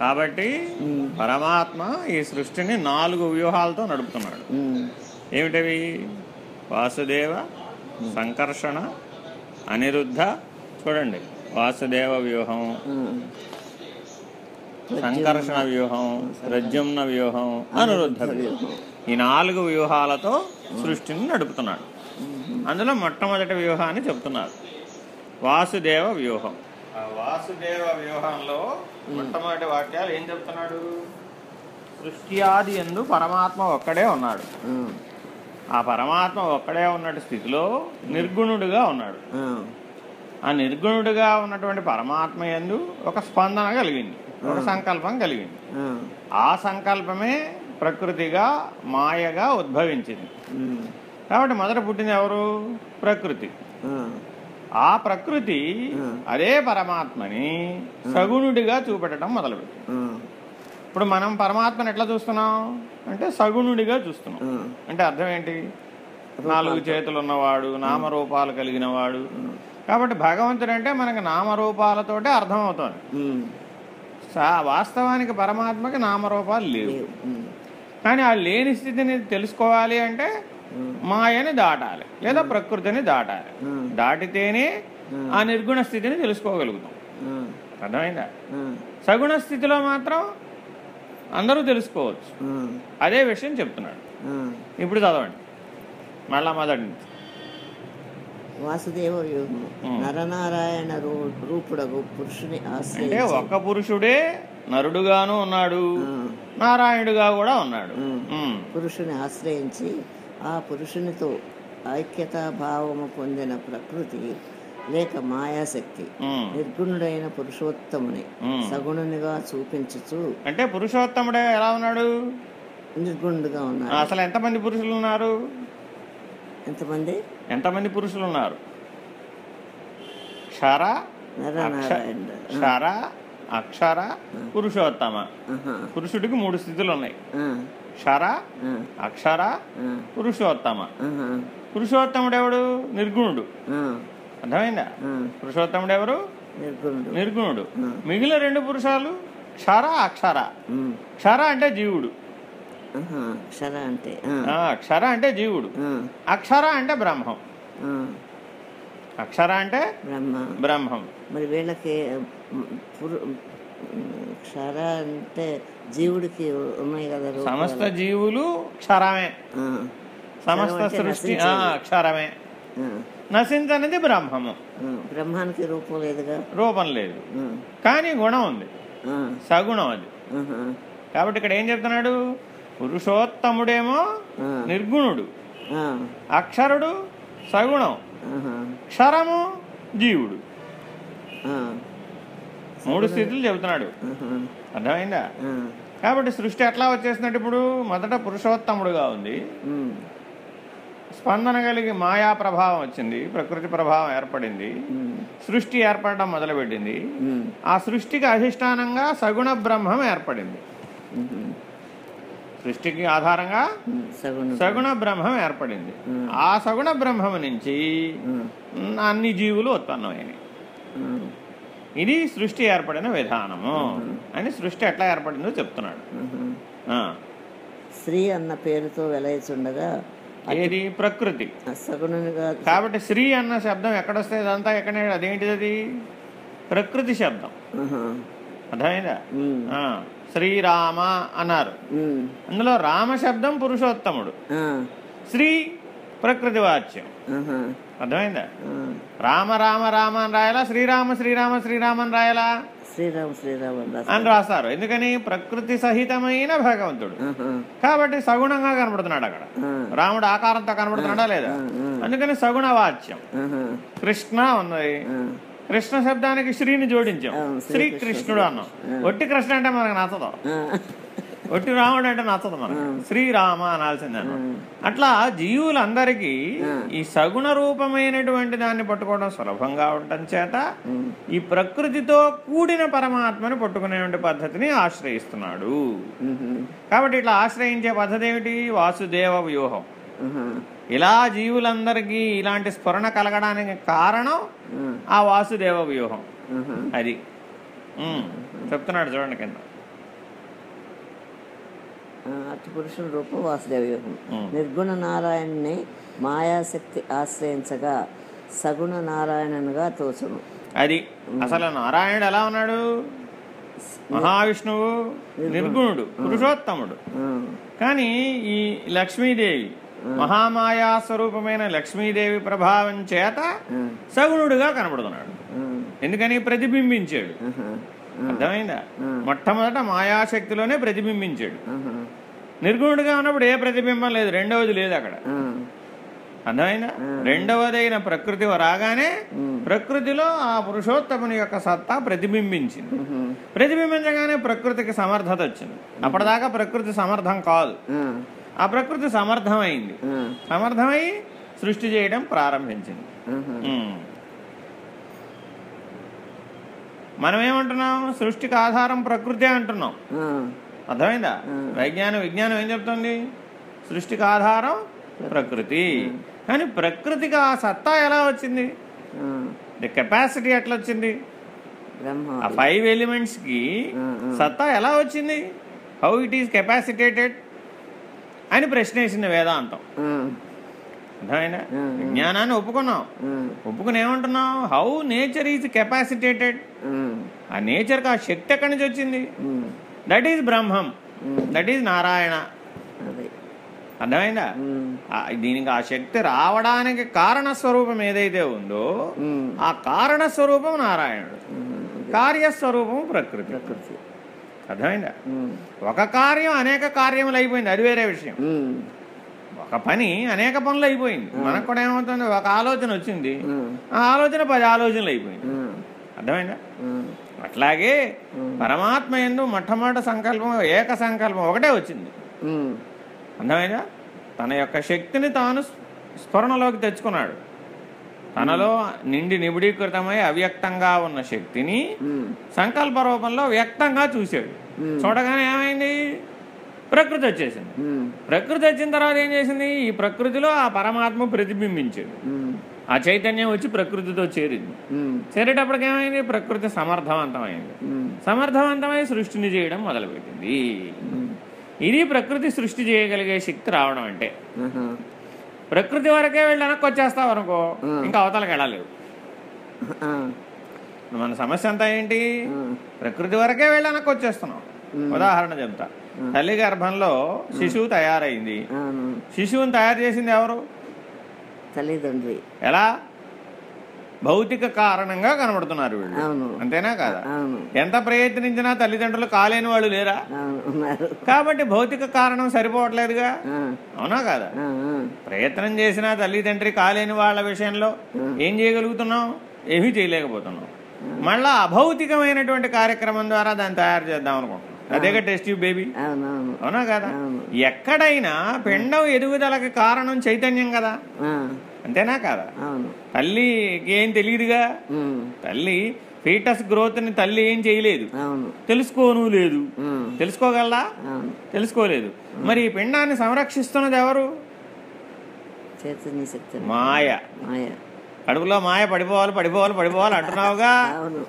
కాబట్టి పరమాత్మ ఈ సృష్టిని నాలుగు వ్యూహాలతో నడుపుతున్నాడు. ఏమిటవి? వాసుదేవ సంకర్షణ అనిరుద్ధ. చూడండి వాసుదేవ వ్యూహం సంకర్షణ వ్యూహం రజ్యుమ్న వ్యూహం అనిరుద్ధ వ్యూహం. ఈ నాలుగు వ్యూహాలతో సృష్టిని నడుపుతున్నాడు. అందులో మొట్టమొదటి వ్యూహాన్ని చెప్తున్నారు. వాసుదేవ వ్యూహం. వాసుదేవ వ్యూహంలో మొట్టమొదటి వాక్యాలు ఏం చెప్తున్నాడు? సృష్టి ఆది ఎందు పరమాత్మ ఒక్కడే ఉన్నాడు. ఆ పరమాత్మ ఒక్కడే ఉన్నట్టు స్థితిలో నిర్గుణుడుగా ఉన్నాడు. ఆ నిర్గుణుడుగా ఉన్నటువంటి పరమాత్మ యందు ఒక స్పందన కలిగింది. ఒక సంకల్పం కలిగింది. ఆ సంకల్పమే ప్రకృతిగా మాయగా ఉద్భవించింది. కాబట్టి మొదట పుట్టింది ఎవరు? ప్రకృతి. ఆ ప్రకృతి అదే పరమాత్మని సగుణుడిగా చూపెట్టడం మొదలుపెట్టింది. ఇప్పుడు మనం పరమాత్మను ఎట్లా చూస్తున్నాం? అంటే సగుణుడిగా చూస్తున్నాం. అంటే అర్థం ఏంటి? నాలుగు చేతులు ఉన్నవాడు నామరూపాలు కలిగిన వాడు కాబట్టి భగవంతుడు అంటే మనకి నామరూపాలతోటే అర్థమవుతోంది. ఉమ్, సా- వాస్తవానికి పరమాత్మకి నామరూపాలు లేవు. కానీ ఆ లేని స్థితిని తెలుసుకోవాలి అంటే మాయని దాటాలి. లేదా ప్రకృతిని దాటాలి. దాటితేనే ఆ నిర్గుణ స్థితిని తెలుసుకోగలుగుతాం. అర్థమైందా? సగుణ స్థితిలో మాత్రం అందరూ తెలుసుకోవచ్చు. అదే విషయం చెప్తున్నాడు. ఇప్పుడు చదవండి. మళ్ళా మొదటి నుంచి. వాసుదేవ వ్యూహము నరనారాయణ రూ- రూపుడగు పురుషుని అంటే ఒక్క పురుషుడే నరుడుగాను ఉన్నాడు. నారాయణుడుగా కూడా ఉన్నాడు. పురుషుని ఆశ్రయించి ఆ పురుషునితో ఐక్యతా భావము పొందిన ప్రకృతి లేక మాయాశక్తి. నిర్గుణుడైన పురుషోత్తముని. సగుణునిగా చూపించుచు అంటే పురుషోత్తముడే ఎలా ఉన్నాడు? నిర్గుణుడుగా ఉన్నాడు. అసలు ఎంతమంది పురుషులు ఉన్నారు ఎంతమంది ఎంతమంది పురుషులు ఉన్నారు క్షర క్షర అక్షర పురుషోత్తమ. పురుషుడికి మూడు స్థితులు ఉన్నాయి క్షర అక్షర పురుషోత్తమ. పురుషోత్తముడు ఎవడు? నిర్గుణుడు. అర్థమైందా? పురుషోత్తముడు ఎవరు? నిర్గుణుడు. మిగిలిన రెండు పురుషాలు? క్షర అక్షర. క్షర అంటే జీవుడు. ఆహా. క్షర అంటే ఆ, ఆ, క్షర అంటే జీవుడు. అక్షర అంటే బ్రహ్మం. అక్షర అంటే బ్రహ్మ. బ్రహ్మం. మరి వీళ్ళకి క్షర అంటే జీవుడికి ఉన్నాయి కదా. సమస్త జీవులు క్షరమే. సమస్త సృష్టి. క్షరమే. ఆ, నశించనిది బ్రహ్మము. బ్రహ్మానికి రూపం లేదుగా? రూపం లేదు. కానీ గుణం ఉంది. సగుణం అది. కాబట్టి ఇక్కడ ఏం చెప్తున్నాడు? పురుషోత్తముడేమో నిర్గుణుడు. అక్షరుడు సగుణం. క్షరము జీవుడు. మూడు స్థితులు చెబుతున్నాడు. అర్థమైందా? కాబట్టి సృష్టి ఎట్లా వచ్చేసినట్టు ఇప్పుడు మొదట పురుషోత్తముడుగా ఉంది. స్పందన కలిగి మాయా ప్రభావం వచ్చింది ప్రకృతి ప్రభావం ఏర్పడింది సృష్టి ఏర్పడటం మొదలుపెట్టింది. ఆ సృష్టికి అధిష్టానంగా సగుణ బ్రహ్మం ఏర్పడింది. సృష్టికి ఆధారంగా సగుణ బ్రహ్మం. ఏర్పడింది. ఆ సగుణ బ్రహ్మం నుంచి అన్ని జీవులు ఉత్పన్నమైనవి. ఇది సృష్టి ఏర్పడిన విధానము. అని సృష్టి ఎట్లా ఏర్పడిందో చెప్తున్నాడు. స్త్రీ అన్న పేరుతో వెలయచుండగా ఏది? ప్రకృతి. సగుణునిగా కాబట్టి శ్రీ అన్న శబ్దం ఎక్కడొస్తే ఇదంతా ఎక్కడ అదేంటిది అది? ప్రకృతి శబ్దం. అర్థమైందా? శ్రీరామ అన్నారు. అందులో రామ శబ్దం పురుషోత్తముడు. శ్రీ ప్రకృతి వాచ్యం. అర్థమైందా. రామ రామ రామ అని రాయాలా? శ్రీరామ శ్రీరామ శ్రీరామ అని రాయాలా? శ్రీరామ్ శ్రీరామ్ అని రాస్తారు. ఎందుకని? ప్రకృతి సహితమైన భగవంతుడు. కాబట్టి సగుణంగా కనబడుతున్నాడు అక్కడ. రాముడు ఆకారంతో కనబడుతున్నాడా లేదా? అందుకని సగుణ వాచ్యం. కృష్ణ ఉన్నది కృష్ణ శబ్దానికి శ్రీని జోడించాం. అవును, శ్రీ కృష్ణుడు. అన్నాం. ఒట్టి కృష్ణ అంటే మనకు నచ్చదు. ఒట్టి రాముడు అంటే నచ్చదు మనకు. శ్రీరామ అనాల్సిందే. అట్లా జీవులందరికీ ఈ సగుణ రూపమైనటువంటి దాన్ని పట్టుకోవడం సులభంగా ఉండటం చేత ఈ ప్రకృతితో కూడిన పరమాత్మని పట్టుకునేటువంటి పద్ధతిని ఆశ్రయిస్తున్నాడు. కాబట్టి ఇట్లా ఆశ్రయించే పద్ధతి ఏమిటి? వాసుదేవ వ్యూహం. ఇలా జీవులందరికీ ఇలాంటి స్ఫురణ కలగడానికి కారణం ఆ. వాసుదేవ వ్యూహం. అది. చెప్తున్నాడు చూడండి కింద. ఆ, అతి పురుషుని రూపం వాసుదేవ యోగం. ఉమ్. నిర్గుణ నారాయణ్ణి మాయాశక్తి ఆశ్రయించగా సగుణ నారాయణనుగా తోచును. అది అసలు నారాయణుడు ఎలా ఉన్నాడు? మహావిష్ణువు నిర్గుణుడు పురుషోత్తముడు. కానీ ఈ లక్ష్మీదేవి మహామాయా స్వరూపమైన లక్ష్మీదేవి ప్రభావం చేత సగుణుడుగా కనబడుతున్నాడు. ఎందుకని? ప్రతిబింబించాడు. అర్థమైందా? మొట్టమొదట మాయాశక్తిలోనే ప్రతిబింబించాడు. నిర్గుణుడిగా ఉన్నప్పుడు ఏ ప్రతిబింబం లేదు రెండవది లేదు అక్కడ. అర్థమైందా? రెండవదైన ప్రకృతి రాగానే ప్రకృతిలో ఆ పురుషోత్తముని యొక్క సత్తా ప్రతిబింబించింది. ప్రతిబింబించగానే ప్రకృతికి సమర్థత వచ్చింది. అప్పటిదాకా ప్రకృతి సమర్థం కాదు. ఆ, ప్రకృతి సమర్థమైంది. సమర్థమై సృష్టి చేయడం ప్రారంభించింది. మనం ఏమంటున్నాం సృష్టికి ఆధారం ప్రకృతి అంటున్నాం. అర్థమైందా? వైజ్ఞానం విజ్ఞానం ఏం చెప్తుంది? సృష్టికి ఆధారం ప్రకృతి. కానీ ప్రకృతికి ఆ సత్తా ఎలా వచ్చింది? కెపాసిటీ ఎట్లా వచ్చింది? ఆ ఫైవ్ ఎలిమెంట్స్కి సత్తా ఎలా వచ్చింది? హౌ ఇట్ ఈస్ కెపాసిటేటెడ్ అని ప్రశ్న వేసింది వేదాంతం ఆ, అర్థమైనా విజ్ఞానాన్ని ఒప్పుకున్నాం ఒప్పుకుని ఏమంటున్నాం హౌ నేచర్ ఈజ్ కెపాసిటేటెడ్ ఆ, నేచర్కి ఆ శక్తి ఎక్కడి నుంచి వచ్చింది? That is Brahmam that is Narayana అర్థమైందా? దీనికి ఆ శక్తి రావడానికి కారణ స్వరూపం ఏదైతే ఉందో ఆ. కారణ స్వరూపం నారాయణుడు. కార్యస్వరూపం ప్రకృతి. ప్రకృతి. అర్థమైందా? ఒక కార్యం అనేక కార్యములు అయిపోయింది. అది వేరే విషయం. ఒక పని అనేక పనులు అయిపోయింది. మనకు కూడా ఏమవుతుంది? ఒక ఆలోచన వచ్చింది. ఆ ఆలోచన పది ఆలోచనలు అయిపోయింది అర్థమైందా? అట్లాగే పరమాత్మ ఎందు మొట్టమొదటి సంకల్పం ఏక సంకల్పం ఒకటే వచ్చింది. అర్థమైందా? తన యొక్క శక్తిని తాను స్ఫురణలోకి తెచ్చుకున్నాడు. తనలో నిండి నిబిడీకృతమై అవ్యక్తంగా ఉన్న శక్తిని సంకల్ప రూపంలో వ్యక్తంగా చూశాడు. చూడగానే ఏమైంది? ప్రకృతి వచ్చేసింది. ప్రకృతి వచ్చిన తర్వాత ఏం చేసింది? ఈ ప్రకృతిలో ఆ పరమాత్మ ప్రతిబింబించాడు ఉమ్, ఆ చైతన్యం వచ్చి ప్రకృతితో చేరింది. ఉమ్, చేరేటప్పటికి ఏమైంది? ప్రకృతి సమర్థవంతమైంది. సమర్థవంతమై సృష్టిని చేయడం మొదలుపెట్టింది. ఇది ప్రకృతి సృష్టి చేయగలిగే శక్తి రావడం అంటే. ప్రకృతి వరకే వెళ్ళి వెనక్కి వచ్చేస్తావు అనుకో ఇంకా అవతలకి వెళ్ళలేవు. మన సమస్య అంతా ఏంటి? ప్రకృతి వరకే వెళ్ళి వెనక్కి వచ్చేస్తున్నాం ఉదాహరణ చెప్తా. తల్లి గర్భంలో శిశువు తయారైంది. శిశువుని తయారు చేసింది ఎవరు? తల్లిదండ్రి. ఎలా? భౌతిక కారణంగా కనబడుతున్నారు వీళ్ళు. అంతేనా కాదా? ఎంత ప్రయత్నించినా తల్లిదండ్రులు కాలేని వాళ్ళు లేరా? కాబట్టి భౌతిక కారణం సరిపోవట్లేదుగా? అవునా కాదా? ప్రయత్నం చేసినా తల్లిదండ్రి కాలేని వాళ్ళ విషయంలో ఏం చేయగలుగుతున్నాం? ఏమీ చేయలేకపోతున్నాం. మళ్ళా అభౌతికమైనటువంటి కార్యక్రమం ద్వారా దాన్ని తయారు చేద్దాం అనుకుంటున్నాం. అదేగా టెస్ట్ బేబీ? అవునా కదా. ఎక్కడైనా పిండం ఎదుగుదలకి కారణం చైతన్యం కదా? అంతేనా కాదా? అవును. తల్లికి ఏం తెలియదుగా? తల్లి ఫీటస్ గ్రోత్ని తల్లి ఏం చేయలేదు. అవును. తెలుసుకోను లేదు. తెలుసుకోగలరా తెలుసుకోలేదు. మరి ఈ పిండాన్ని సంరక్షిస్తున్నది ఎవరు? మాయ. మాయ. కడుపులో మాయ పడిపోవాలి పడిపోవాలి పడిపోవాలి అంటున్నావుగా?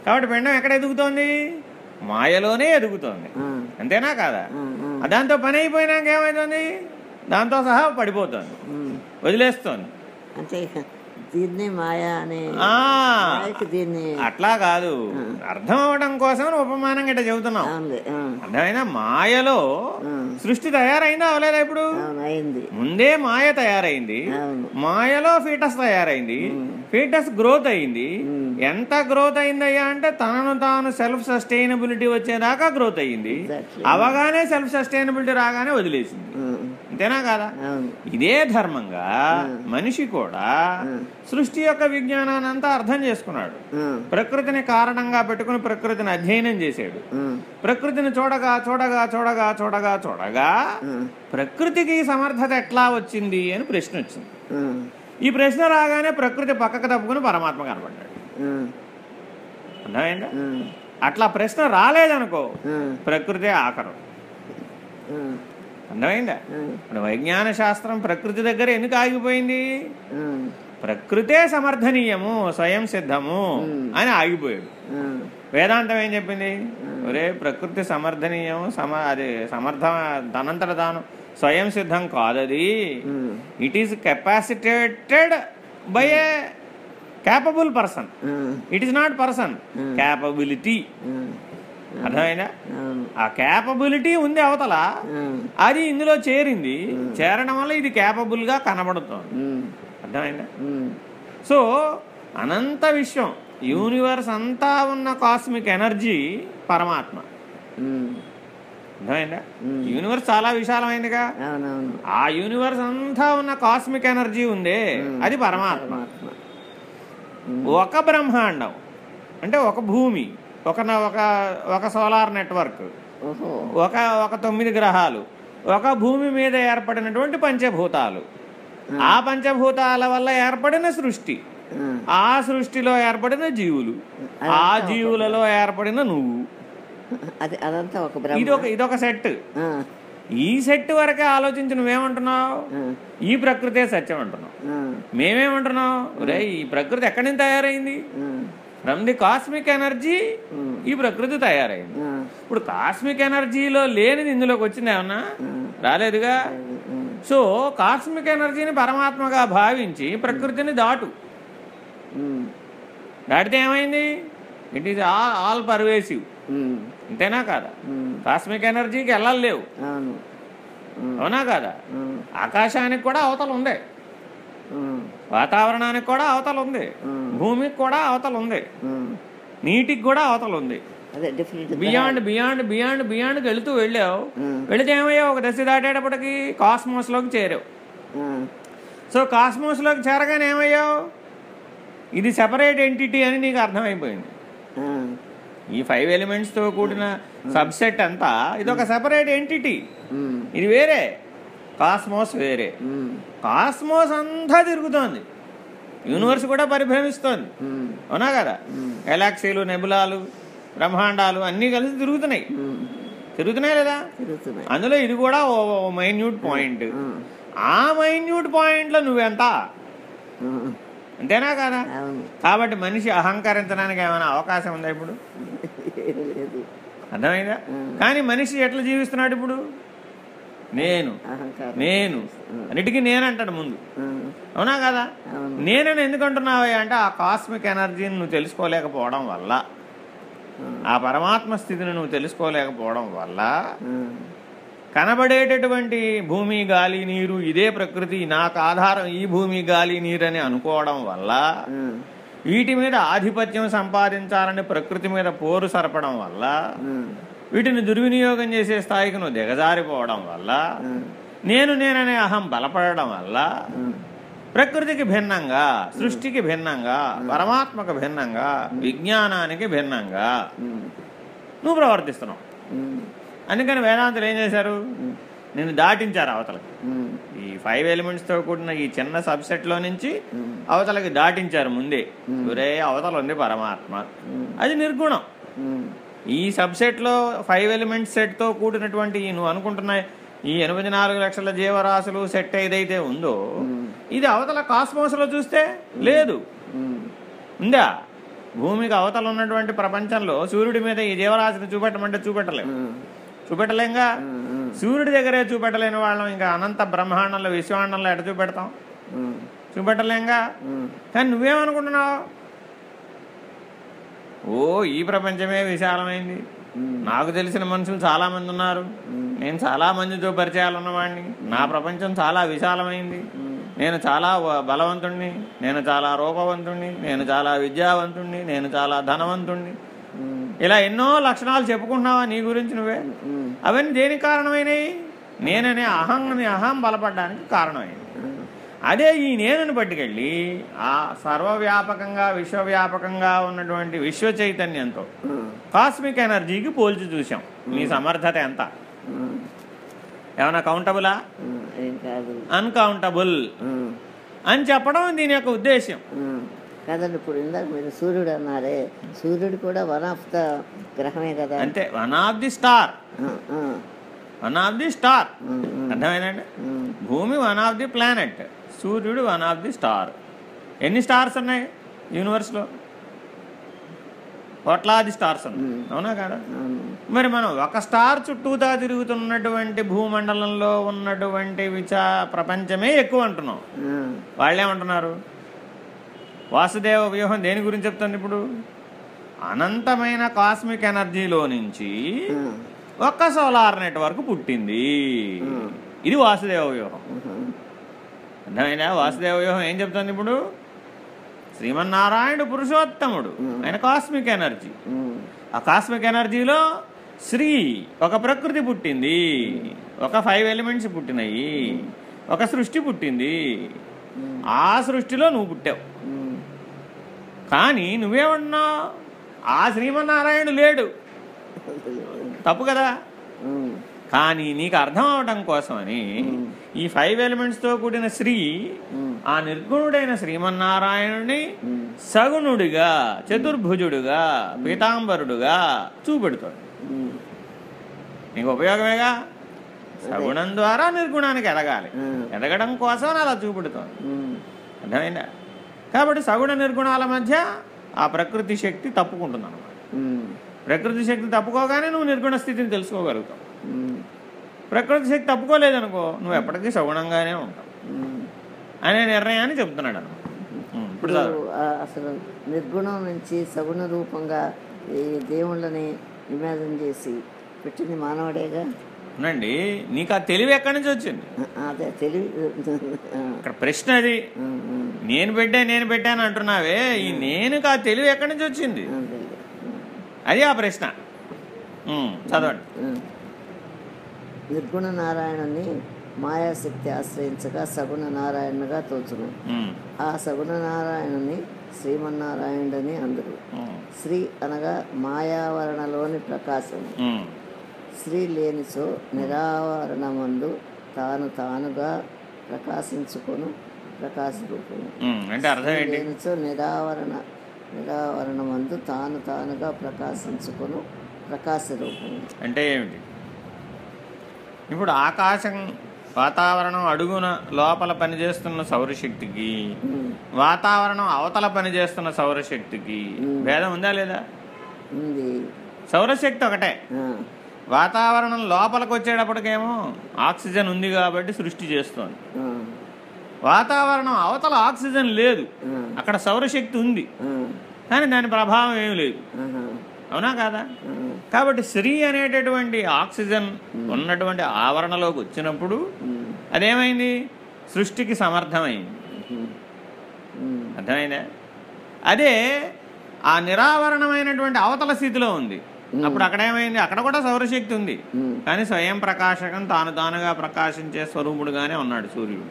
కాబట్టి పిండం ఎక్కడ ఎదుగుతోంది? మాయలోనే ఎదుగుతోంది. అంతేనా కాదా? దాంతో పని అయిపోయినాక ఏమవుతుంది దాంతో సహా పడిపోతుంది. వదిలేస్తోంది. ఇక దీన్నే మాయ అనే దీన్ని. అట్లా కాదు. అర్థం అవడం కోసం ఉపమానం గిట్ట చెబుతున్నాం. అర్థమైనా మాయలో సృష్టి తయారైందా అవలేదా ఇప్పుడు? ముందే మాయ తయారైంది. మాయలో ఫీటస్ తయారైంది. ఫీటస్ గ్రోత్ అయింది. ఎంత గ్రోత్ అయిందయ్యా అంటే తనను తాను సెల్ఫ్ సస్టైనబిలిటీ వచ్చేదాకా గ్రోత్ అయ్యింది. అవగానే సెల్ఫ్ సస్టైనబిలిటీ రాగానే వదిలేసింది. అంతేనా కాదా? ఇదే ధర్మంగా మనిషి కూడా సృష్టి యొక్క విజ్ఞానాన్ని అంతా అర్థం చేసుకున్నాడు. ప్రకృతిని కారణంగా పెట్టుకుని ప్రకృతిని అధ్యయనం చేశాడు. ప్రకృతిని చూడగా చూడగా చూడగా చూడగా చూడగా ప్రకృతికి సమర్థత ఎట్లా వచ్చింది అని ప్రశ్న వచ్చింది. ఈ ప్రశ్న రాగానే ప్రకృతి పక్కకు తప్పుకుని పరమాత్మ కనబడ్డాడు. అర్థమైందా? అట్లా ప్రశ్న రాలేదనుకో ప్రకృతి ఉమ్, అర్థమైందా? ఇప్పుడు వైజ్ఞాన శాస్త్రం ప్రకృతి దగ్గర ఎందుకు ఆగిపోయింది? ప్రకృతే సమర్థనీయము స్వయం సిద్ధము అని ఆగిపోయాడు. వేదాంతం ఏం చెప్పింది? ఒరే ప్రకృతి సమర్థనీయం సమ అది సమర్థ ధనంతట దానం స్వయం సిద్ధం కాదది. It is capacitated by a capable person it is not person capability అవును. ఆ క్యాపబిలిటీ ఉంది అవతల. అది ఇందులో చేరింది. చేరడం వల్ల ఇది capable గా కనబడుతోంది. అర్థమైందా? సో అనంత విశ్వం యూనివర్స్ అంతా ఉన్న కాస్మిక్ ఎనర్జీ పరమాత్మ. అర్థమైందా? యూనివర్స్ చాలా విశాలమైందిగా. ఆ యూనివర్స్ అంతా ఉన్న కాస్మిక్ ఎనర్జీ ఉందే. అది పరమాత్మ. ఒక బ్రహ్మాండం అంటే ఒక భూమి. ఒక ఒక ఒక సోలార్ నెట్వర్క్ ఒక ఒక తొమ్మిది గ్రహాలు ఒక భూమి మీద ఏర్పడినటువంటి పంచభూతాలు. ఆ. పంచభూతాల వల్ల ఏర్పడిన సృష్టి ఆ. సృష్టిలో ఏర్పడిన జీవులు ఆ జీవులలో ఏర్పడిన నువ్వు. అది అదంతా ఒక బ్రహ్మ. ఇదొక ఇదొక సెట్. ఈ సెట్ వరకే ఆలోచించి నువ్వేమంటున్నావు? ఈ ప్రకృతే సత్యం అంటున్నావు. ఆ, మేమేమంటున్నాం? ఒరే ఈ ప్రకృతి ఎక్కడి నుంచి తయారైంది? ఫ్రమ్ ది కాస్మిక్ ఎనర్జీ ఈ ప్రకృతి తయారైంది. ఆ, ఇప్పుడు కాస్మిక్ ఎనర్జీలో లేనిది ఇందులోకి వచ్చింది ఏమన్నా? రాలేదుగా? ఉమ్, సో కాస్మిక్ ఎనర్జీని పరమాత్మగా భావించి ప్రకృతిని దాటు. దాటితే ఏమైంది? It is all all pervasive అంతేనా కాదా? కాస్మిక్ ఎనర్జీకి వెళ్ళాలి లేవు. అవును. కాదా? ఆకాశానికి కూడా అవతల ఉమ్, వాతావరణానికి కూడా అవతల ఉంది. భూమికి కూడా అవతల ఉంది. నీటికి కూడా అవతల ఉంది. బియాండ్ బియాండ్ బియాండ్ బియాండ్కి వెళుతూ వెళ్ళావు. వెళితే ఏమయ్యావు? ఒక దశ దాటేటప్పటికి కాస్మోస్లోకి చేరావు. సో కాస్మోస్లోకి చేరగానే ఏమయ్యావు? ఇది సెపరేట్ ఎంటిటీ అని నీకు అర్థమైపోయింది. ఈ ఫైవ్ ఎలిమెంట్స్తో కూడిన సబ్సెట్ అంతా ఇది ఒక సెపరేట్ ఎంటిటీ ఇది వేరే. కాస్మోస్ వేరే. కాస్మోస్ అంతా తిరుగుతోంది. యూనివర్స్ కూడా పరిభ్రమిస్తోంది. అవునా కదా? గెలాక్సీలు నెబులాలు బ్రహ్మాండాలు అన్నీ కలిసి తిరుగుతున్నాయి. తిరుగుతున్నాయి లేదా? అందులో ఇది కూడా ఓ మైన్యూట్ పాయింట్. ఆ మైన్యూట్ పాయింట్లో నువ్వెంత? అంతేనా కదా? కాబట్టి మనిషి అహంకరించడానికి ఏమైనా అవకాశం ఉందా ఇప్పుడు? అర్థమైందా? కానీ మనిషి ఎట్లా జీవిస్తున్నాడు ఇప్పుడు? నేను నేను. అన్నిటికీ నేనంటాడు ముందు. అవునా కదా? నేనని ఎందుకు అంటున్నావా అంటే ఆ కాస్మిక్ ఎనర్జీని నువ్వు తెలుసుకోలేకపోవడం వల్ల ఆ. పరమాత్మ స్థితిని నువ్వు తెలుసుకోలేకపోవడం వల్ల కనబడేటటువంటి భూమి గాలి నీరు ఇదే ప్రకృతి నాకు ఆధారం ఈ భూమి గాలి నీరు అని అనుకోవడం వల్ల వీటి మీద ఆధిపత్యం సంపాదించాలని ప్రకృతి మీద పోరు సరపడం వల్ల వీటిని దుర్వినియోగం చేసే స్థాయికి నువ్వు దిగజారిపోవడం వల్ల నేను నేననే అహం బలపడడం వల్ల ప్రకృతికి భిన్నంగా సృష్టికి భిన్నంగా పరమాత్మకు భిన్నంగా విజ్ఞానానికి భిన్నంగా నువ్వు ప్రవర్తిస్తున్నావు. అందుకని వేదాంతులు ఏం చేశారు? నిన్ను దాటించారు అవతలకి. ఈ ఫైవ్ ఎలిమెంట్స్తో కూడిన ఈ చిన్న సబ్సెట్లో నుంచి అవతలకి దాటించారు ముందే. ఒరే అవతల ఉంది పరమాత్మ. అది నిర్గుణం. ఈ సబ్సెట్లో ఫైవ్ ఎలిమెంట్స్ సెట్తో కూడినటువంటి నువ్వు అనుకుంటున్న ఈ ఎనిమిది నాలుగు లక్షల జీవరాశులు సెట్ ఏదైతే ఉందో ఇది అవతల కాస్మోస్లో చూస్తే లేదు. ఉందా? భూమికి అవతల ఉన్నటువంటి ప్రపంచంలో సూర్యుడి మీద ఈ జీవరాశిని చూపెట్టమంటే చూపెట్టలేము చూపెట్టలేంగా? సూర్యుడి దగ్గరే చూపెట్టలేని వాళ్ళం. ఇంకా అనంత బ్రహ్మాండంలో విశ్వాండంలో ఎట చూపెడతాం? చూపెట్టలేంగా? కానీ నువ్వేమనుకుంటున్నావు? ఓ ఈ ప్రపంచమే విశాలమైంది. నాకు తెలిసిన మనుషులు చాలా మంది ఉన్నారు నేను చాలా మందితో పరిచయాలు ఉన్నవాడిని నా ప్రపంచం చాలా విశాలమైంది. నేను చాలా బలవంతుణ్ణి. నేను చాలా రూపవంతుణ్ణి. నేను చాలా విద్యావంతుణ్ణి. నేను చాలా ధనవంతుణ్ణి. ఇలా ఎన్నో లక్షణాలు చెప్పుకుంటున్నావా నీ గురించి నువ్వే? అవన్నీ దేనికి కారణమైనవి? నేననే అహం అహం బలపడడానికి కారణమైంది. అదే ఈ నేనుని పట్టుకెళ్ళి ఆ సర్వవ్యాపకంగా విశ్వవ్యాపకంగా ఉన్నటువంటి విశ్వ చైతన్యంతో కాస్మిక్ ఎనర్జీకి పోల్చి చూసాం నీ సమర్థత ఎంత? ఏమైనా కౌంటబులా అన్కౌంటబుల్ అని చెప్పడం దీని యొక్క ఉద్దేశ్యం. ఉమ్. కాదండి ఇప్పుడు ఇందాక మీరు సూర్యుడు అన్నారే. సూర్యుడు కూడా వన్ ఆఫ్ ద గ్రహమే కదా. అంటే one of the star one of the star అర్థమైందండి? భూమి వన్ ఆఫ్ ది ప్లానెట్ సూర్యుడు వన్ ఆఫ్ ది స్టార్. ఎన్ని స్టార్స్ ఉన్నాయి యూనివర్స్లో? కోట్లాది స్టార్స్ ఉన్నాయి. అవునా కాదా? మరి మనం ఒక స్టార్ చుట్టూతా తిరుగుతున్నటువంటి భూమండలంలో ఉన్నటువంటి విచా ప్రపంచమే ఎక్కువ అంటున్నాం. వాళ్ళేమంటున్నారు? వాసుదేవ వ్యూహం దేని గురించి చెప్తుంది ఇప్పుడు? అనంతమైన కాస్మిక్ ఎనర్జీలో నుంచి ఆ, ఒక్క సోలార్ నెట్వర్క్ పుట్టింది. ఇది వాసుదేవ వ్యూహం. అర్థమైనా వాసుదేవ వ్యూహం ఏం చెప్తుంది ఇప్పుడు? శ్రీమన్నారాయణుడు పురుషోత్తముడు. ఆయన కాస్మిక్ ఎనర్జీ. ఆ కాస్మిక్ ఎనర్జీలో శ్రీ ఒక ప్రకృతి పుట్టింది ఒక ఫైవ్ ఎలిమెంట్స్ పుట్టినాయి ఒక సృష్టి పుట్టింది. ఆ సృష్టిలో నువ్వు పుట్టావు. కానీ నువ్వేమన్నావు? ఆ శ్రీమన్నారాయణుడు లేడు. తప్పు కదా? కానీ నీకు అర్థం అవడం కోసమని ఈ ఫైవ్ ఎలిమెంట్స్తో కూడిన శ్రీ ఆ నిర్గుణుడైన శ్రీమన్నారాయణుని సగుణుడిగా చతుర్భుజుడుగా పీతాంబరుడుగా చూపెడుతాడు నీకు ఉపయోగమేగా? సగుణం ద్వారా నిర్గుణానికి ఎదగాలి. ఎదగడం కోసం అలా చూపెడుతోంది. అర్థమైందా? కాబట్టి సగుణ నిర్గుణాల మధ్య ఆ ప్రకృతి శక్తి తప్పుకుంటుంది అనమాట ప్రకృతి శక్తి తప్పుకోగానే నువ్వు నిర్గుణ స్థితిని తెలుసుకోగలుగుతావు. ప్రకృతి శక్తి తప్పుకోలేదనుకో నువ్వు ఎప్పటికీ సగుణంగానే ఉంటావు. అనే నిర్ణయాన్ని చెప్తున్నాడు అనమాట ఇప్పుడు అసలు నిర్గుణం నుంచి సగుణ రూపంగా ఈ దేవుళ్ళని ఇమాజిన్ చేసి పెట్టింది మానవుడేగా? అవునండి. నీకు ఆ తెలివి ఎక్కడి నుంచి వచ్చింది? అదే తెలివి. ఇక్కడ ప్రశ్న అది. నేను పెట్టా నేను పెట్టాను అంటున్నావే. ఈ నేనుకు ఆ తెలివి ఎక్కడి నుంచి వచ్చింది? అదే. అది ఆ ప్రశ్న. చదవండి. నిర్గుణ నారాయణుని మాయాశక్తి ఆశ్రయించగా సగుణ నారాయణుగా తోచును ఆ సగుణ నారాయణుని శ్రీమన్నారాయణుడని అందరు. శ్రీ అనగా మాయావరణలోని ప్రకాశం శ్రీ లేనిచో నిరావరణమందు తాను తానుగా ప్రకాశించుకొను ప్రకాశ రూపము ఉమ్, అంటే అర్థం ఏంటి? లేనిచో నిరావరణ నిరావరణమందు తాను తానుగా ప్రకాశించుకొను ప్రకాశ రూపము అంటే ఏమిటి? ఇప్పుడు ఆకాశం వాతావరణం అడుగున లోపల పనిచేస్తున్న సౌరశక్తికి వాతావరణం అవతల పనిచేస్తున్న సౌరశక్తికి భేదం ఉందా లేదా? సౌరశక్తి ఒకటే. వాతావరణం లోపలికి వచ్చేటప్పటికేమో ఆక్సిజన్ ఉంది కాబట్టి సృష్టి చేస్తోంది. వాతావరణం అవతల ఆక్సిజన్ లేదు. అక్కడ సౌరశక్తి ఉంది. కానీ దాని ప్రభావం ఏమి లేదు. అవునా కాదా? కాబట్టి స్త్రీ అనేటటువంటి ఆక్సిజన్ ఉన్నటువంటి ఆవరణలోకి వచ్చినప్పుడు అదేమైంది? సృష్టికి సమర్థమైంది. అర్థమైందా? అదే ఆ నిరావరణమైనటువంటి అవతల స్థితిలో ఉంది. అప్పుడు అక్కడ ఏమైంది అక్కడ కూడా సౌరశక్తి ఉంది. కానీ స్వయం ప్రకాశకం తాను తానుగా ప్రకాశించే స్వరూపుడుగానే ఉన్నాడు సూర్యుడు.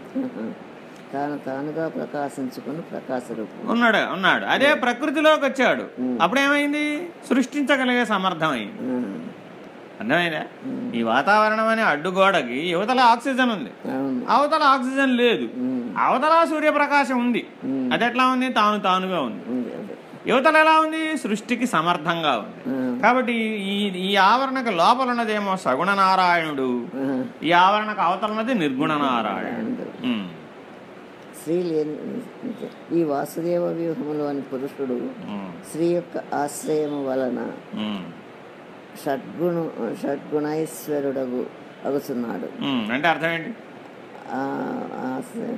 తాను తానుగా ప్రకాశించుకుని ప్రకాశ రూపం. ఉన్నాడు ఉన్నాడు. అదే ప్రకృతిలోకి వచ్చాడు. అప్పుడు ఏమైంది సృష్టించగలిగే సమర్థమైంది. ఆ, అర్థమైందా? ఈ వాతావరణం అనే అడ్డుగోడకి యువతల ఆక్సిజన్ ఉంది. అవతల ఆక్సిజన్ లేదు. అవతల సూర్యప్రకాశం ఉంది. అది ఎట్లా ఉంది? తాను తానుగా ఉంది. యువతల ఎలా ఉంది? సృష్టికి సమర్థంగా ఉంది. కాబట్టి ఈ ఈ ఆవరణకు లోపల ఉన్నదేమో సగుణ నారాయణుడు ఈ ఆవరణకు అవతల ఉన్నది నిర్గుణ నారాయణుడు స్త్రీ లేని ఈ వాసుదేవ వ్యూహములోని పురుషుడు ఉమ్, స్త్రీ యొక్క ఆశ్రయము వలన షడ్గుణు షడ్గుణైశ్వరుడగు అగుతున్నాడు. అంటే అర్థం ఏంటి? ఆ ఆశ్రయ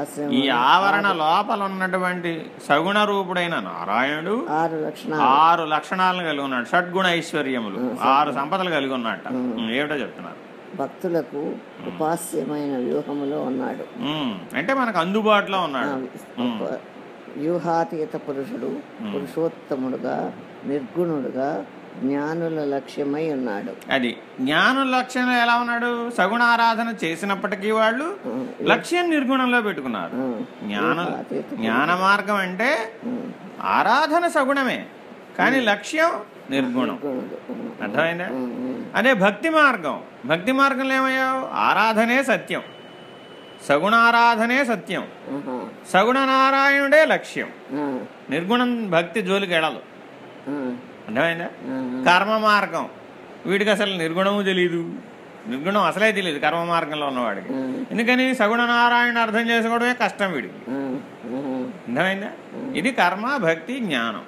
ఆశ్రయం ఈ ఆవరణ లోపల ఉన్నటువంటి సగుణ రూపుడైన నారాయణుడు ఆరు లక్షణాలు. ఆరు లక్షణాలను కలిగి ఉన్నాడు. షడ్గుణ ఐశ్వర్యములు ఆరు సంపదలు కలిగి ఉన్నట్ట ఏమిటో చెప్తున్నారు. భక్తులకు ఉపాస్యమైన వ్యూహములో ఉన్నాడు. అంటే మనకు అందుబాటులో ఉన్నాడు. వ్యూహాతీత పురుషుడు పురుషోత్తముడుగా నిర్గుణుడుగా జ్ఞానుల లక్ష్యమై ఉన్నాడు. అది జ్ఞాన లక్ష్యంలో ఎలా ఉన్నాడు? సగుణ ఆరాధన చేసినప్పటికీ వాళ్ళు లక్ష్యం నిర్గుణంలో పెట్టుకున్నారు. జ్ఞాన జ్ఞాన మార్గం అంటే ఆరాధన సగుణమే. కానీ లక్ష్యం నిర్గుణం. అర్థమైందా? అదే భక్తి మార్గం. భక్తి మార్గంలో ఏమయ్యావు? ఆరాధనే సత్యం. సగుణారాధనే సత్యం. సగుణ నారాయణుడే లక్ష్యం. నిర్గుణం భక్తి జోలికి ఎడదు ఆ, అర్థమైందా? కర్మ మార్గం. వీడికి అసలు నిర్గుణము తెలియదు నిర్గుణం అసలే తెలియదు కర్మ మార్గంలో ఉన్నవాడికి. ఎందుకని? సగుణ నారాయణ అర్థం చేసుకోవడమే కష్టం వీడికి. అర్థమైందా? ఇది కర్మ భక్తి జ్ఞానం.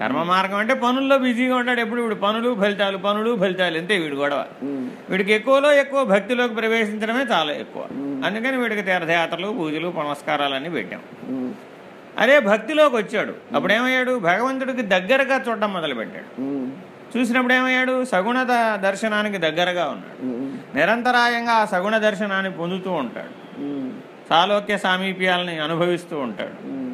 కర్మ మార్గం అంటే పనుల్లో బిజీగా ఉంటాడు ఎప్పుడు ఇప్పుడు పనులు ఫలితాలు పనులు ఫలితాలు. అంతే వీడు గొడవ. వీడికి ఎక్కువలో ఎక్కువ భక్తిలోకి ప్రవేశించడమే చాలా ఎక్కువ. అందుకని వీడికి తీర్థయాత్రలు పూజలు పునస్కారాలన్నీ పెట్టాం. అదే భక్తిలోకి వచ్చాడు. అప్పుడు ఏమయ్యాడు భగవంతుడికి దగ్గరగా చూడడం మొదలుపెట్టాడు. చూసినప్పుడు ఏమయ్యాడు? సగుణ దర్శనానికి దగ్గరగా ఉన్నాడు. నిరంతరాయంగా ఆ సగుణ దర్శనాన్ని పొందుతూ ఉంటాడు. సాలోక్య సామీప్యాలని అనుభవిస్తూ ఉంటాడు.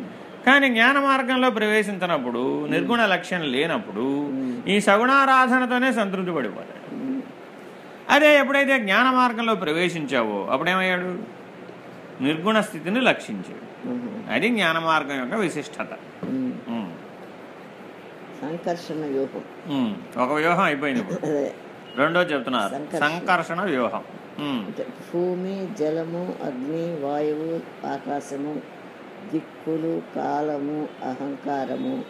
కానీ జ్ఞాన మార్గంలో ప్రవేశించినప్పుడు నిర్గుణ లక్ష్యం లేనప్పుడు ఈ సగుణారాధనతోనే సంతృప్తి పడిపోతాడు అదే ఎప్పుడైతే జ్ఞాన మార్గంలో ప్రవేశించావో అప్పుడేమయ్యాడు? నిర్గుణ స్థితిని లక్షించాడు. అది జ్ఞాన మార్గం యొక్క విశిష్టత. సంకర్షణ వ్యూహం. ఒక వ్యూహం అయిపోయింది రెండో చెప్తున్నారు. సంకర్షణ. వ్యూహం. భూమి జలము అగ్ని వాయువు ఆకాశము. దిక్కులు కాలము అహంకారము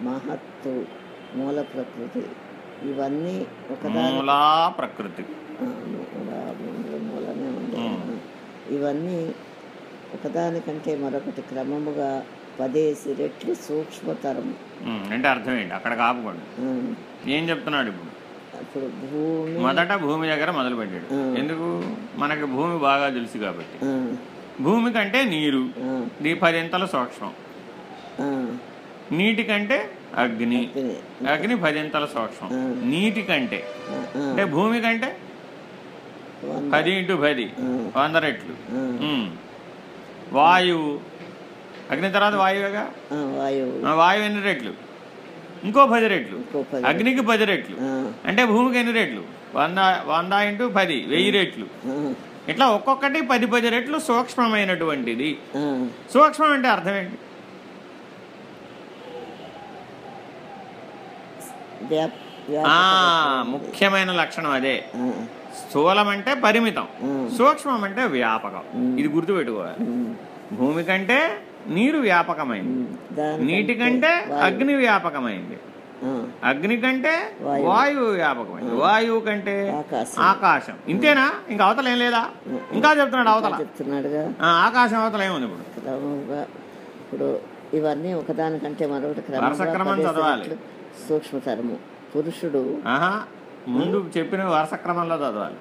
మహత్తు మూల ప్రకృతి. ఇవన్నీ ఒకదాని మూలా ప్రకృతి. ఆ, మూల మూల మూలనే ఉంది. ఇవన్నీ ఒకదానికంటే మరొకటి క్రమముగా పదేసి రెట్లు సూక్ష్మతరము ఉమ్. అంటే అర్థం ఏంటి? అక్కడ కాపుకోండి. ఏం చెప్తున్నాడు ఇప్పుడు? ఇప్పుడు భూమి మొదట భూమి దగ్గర మొదలు పెట్టాడు. ఎందుకు? మనకి భూమి బాగా తెలుసు కాబట్టి. భూమి కంటే నీరు పదింతల సూక్ష్మం. నీటి కంటే అగ్ని అగ్ని. పదింతల సూక్ష్మం. నీటి కంటే. అంటే భూమి కంటే పది ఇంటూ పది వంద రెట్లు. వాయువు. అగ్ని తర్వాత వాయువేగా వాయువు. ఎన్ని రెట్లు? ఇంకో పది రెట్లు. అగ్నికి పది రెట్లు. అంటే భూమికి ఎన్ని రెట్లు? వంద వంద ఇంటూ పది వెయ్యి రెట్లు. ఇట్లా ఒక్కొక్కటి పది పది రెట్లు సూక్ష్మమైనటువంటిది. సూక్ష్మం అంటే అర్థం ఏంటి. ముఖ్యమైన లక్షణం అదే. స్థూలం అంటే పరిమితం. సూక్ష్మం అంటే వ్యాపకం. ఇది గుర్తుపెట్టుకోవాలి. భూమి కంటే నీరు వ్యాపకమైంది. నీటి కంటే. అగ్ని వ్యాపకమైంది. అగ్ని కంటే వాయువు. వ్యాపకమైంది. వాయువు కంటే ఆకాశం. ఇంతేనా? ఇంకా అవతల ఏం లేదా? ఇంకా చెప్తున్నాడు అవతల. చెప్తున్నాడుగా. ఆ, ఆకాశం అవతల ఏముంది ఇప్పుడు? ఇప్పుడు ఇవన్నీ ఒకదానికంటే మరొకటి క్రమం చదవాలి. సూక్ష్మతరము. పురుషుడు ఆహా ముందు చెప్పిన వరుస క్రమంలో చదవాలి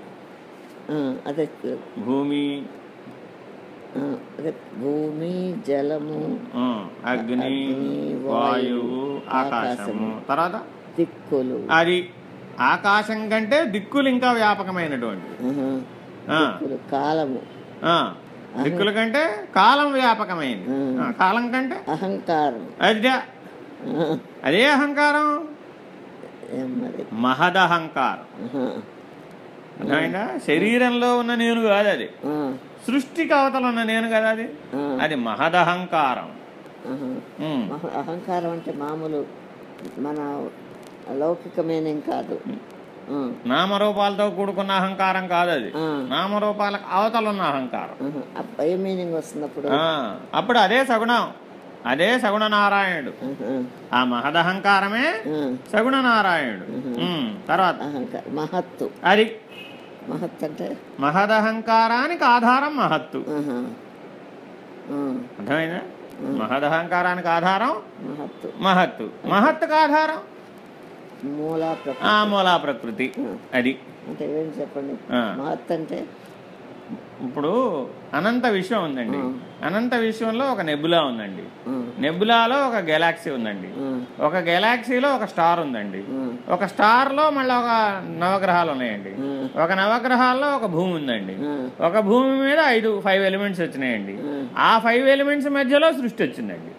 అదే. భూమి భూమి జలము అగ్ని వాయువు ఆకాశము. తర్వాత? దిక్కులు. అది ఆకాశం కంటే దిక్కులు ఇంకా వ్యాపకమైనటువంటి కాలము. దిక్కుల కంటే కాలం వ్యాపకమైంది. కాలం కంటే? అహంకారం. అదే అదే అహంకారం? మహదహంకారం. అర్థమైందా? శరీరంలో ఉన్న నేను కాదు అది. ఆ, సృష్టికి అవతల ఉన్న నేను కదా అది? అది మహదహంకారం. అహంకారం అంటే మామూలు మన లౌకికమేనేం కాదు. నామరూపాలతో కూడుకున్న అహంకారం కాదు అది. ఆ, నామరూపాలకు అవతల ఉన్న అహంకారం. పై మీనింగ్ వస్తున్నప్పుడు? ఆ, అప్పుడు అదే సగుణం. అదే సగుణ నారాయణుడు ఆ మహదహంకారమే సగుణ నారాయణుడు తర్వాత అహంకారం మహత్తు. అది మహత్ అంటే? మహదహంకారానికి ఆధారం మహత్తు. అర్థమైందా? మహదహంకారానికి ఆధారం మహత్తు. మహత్తు. మహత్తుకు ఆధారం? మూలా ప్రకృతి. మూలా ప్రకృతి. అది. అంటే ఏం చెప్పండి. మహత్ అంటే? ఇప్పుడు అనంత విశ్వం ఉందండి. అనంత విశ్వంలో ఒక నెబులా ఉందండి. నెబులాలో ఒక గెలాక్సీ ఉందండి. ఒక గెలాక్సీలో ఒక స్టార్ ఉందండి. ఒక స్టార్లో మళ్ళీ ఒక నవగ్రహాలు ఉన్నాయండి. ఒక నవగ్రహాల్లో ఒక భూమి ఉందండి. ఒక భూమి మీద ఐదు ఫైవ్ ఎలిమెంట్స్ వచ్చినాయండి. ఆ ఫైవ్ ఎలిమెంట్స్ మధ్యలో సృష్టి వచ్చిందండి.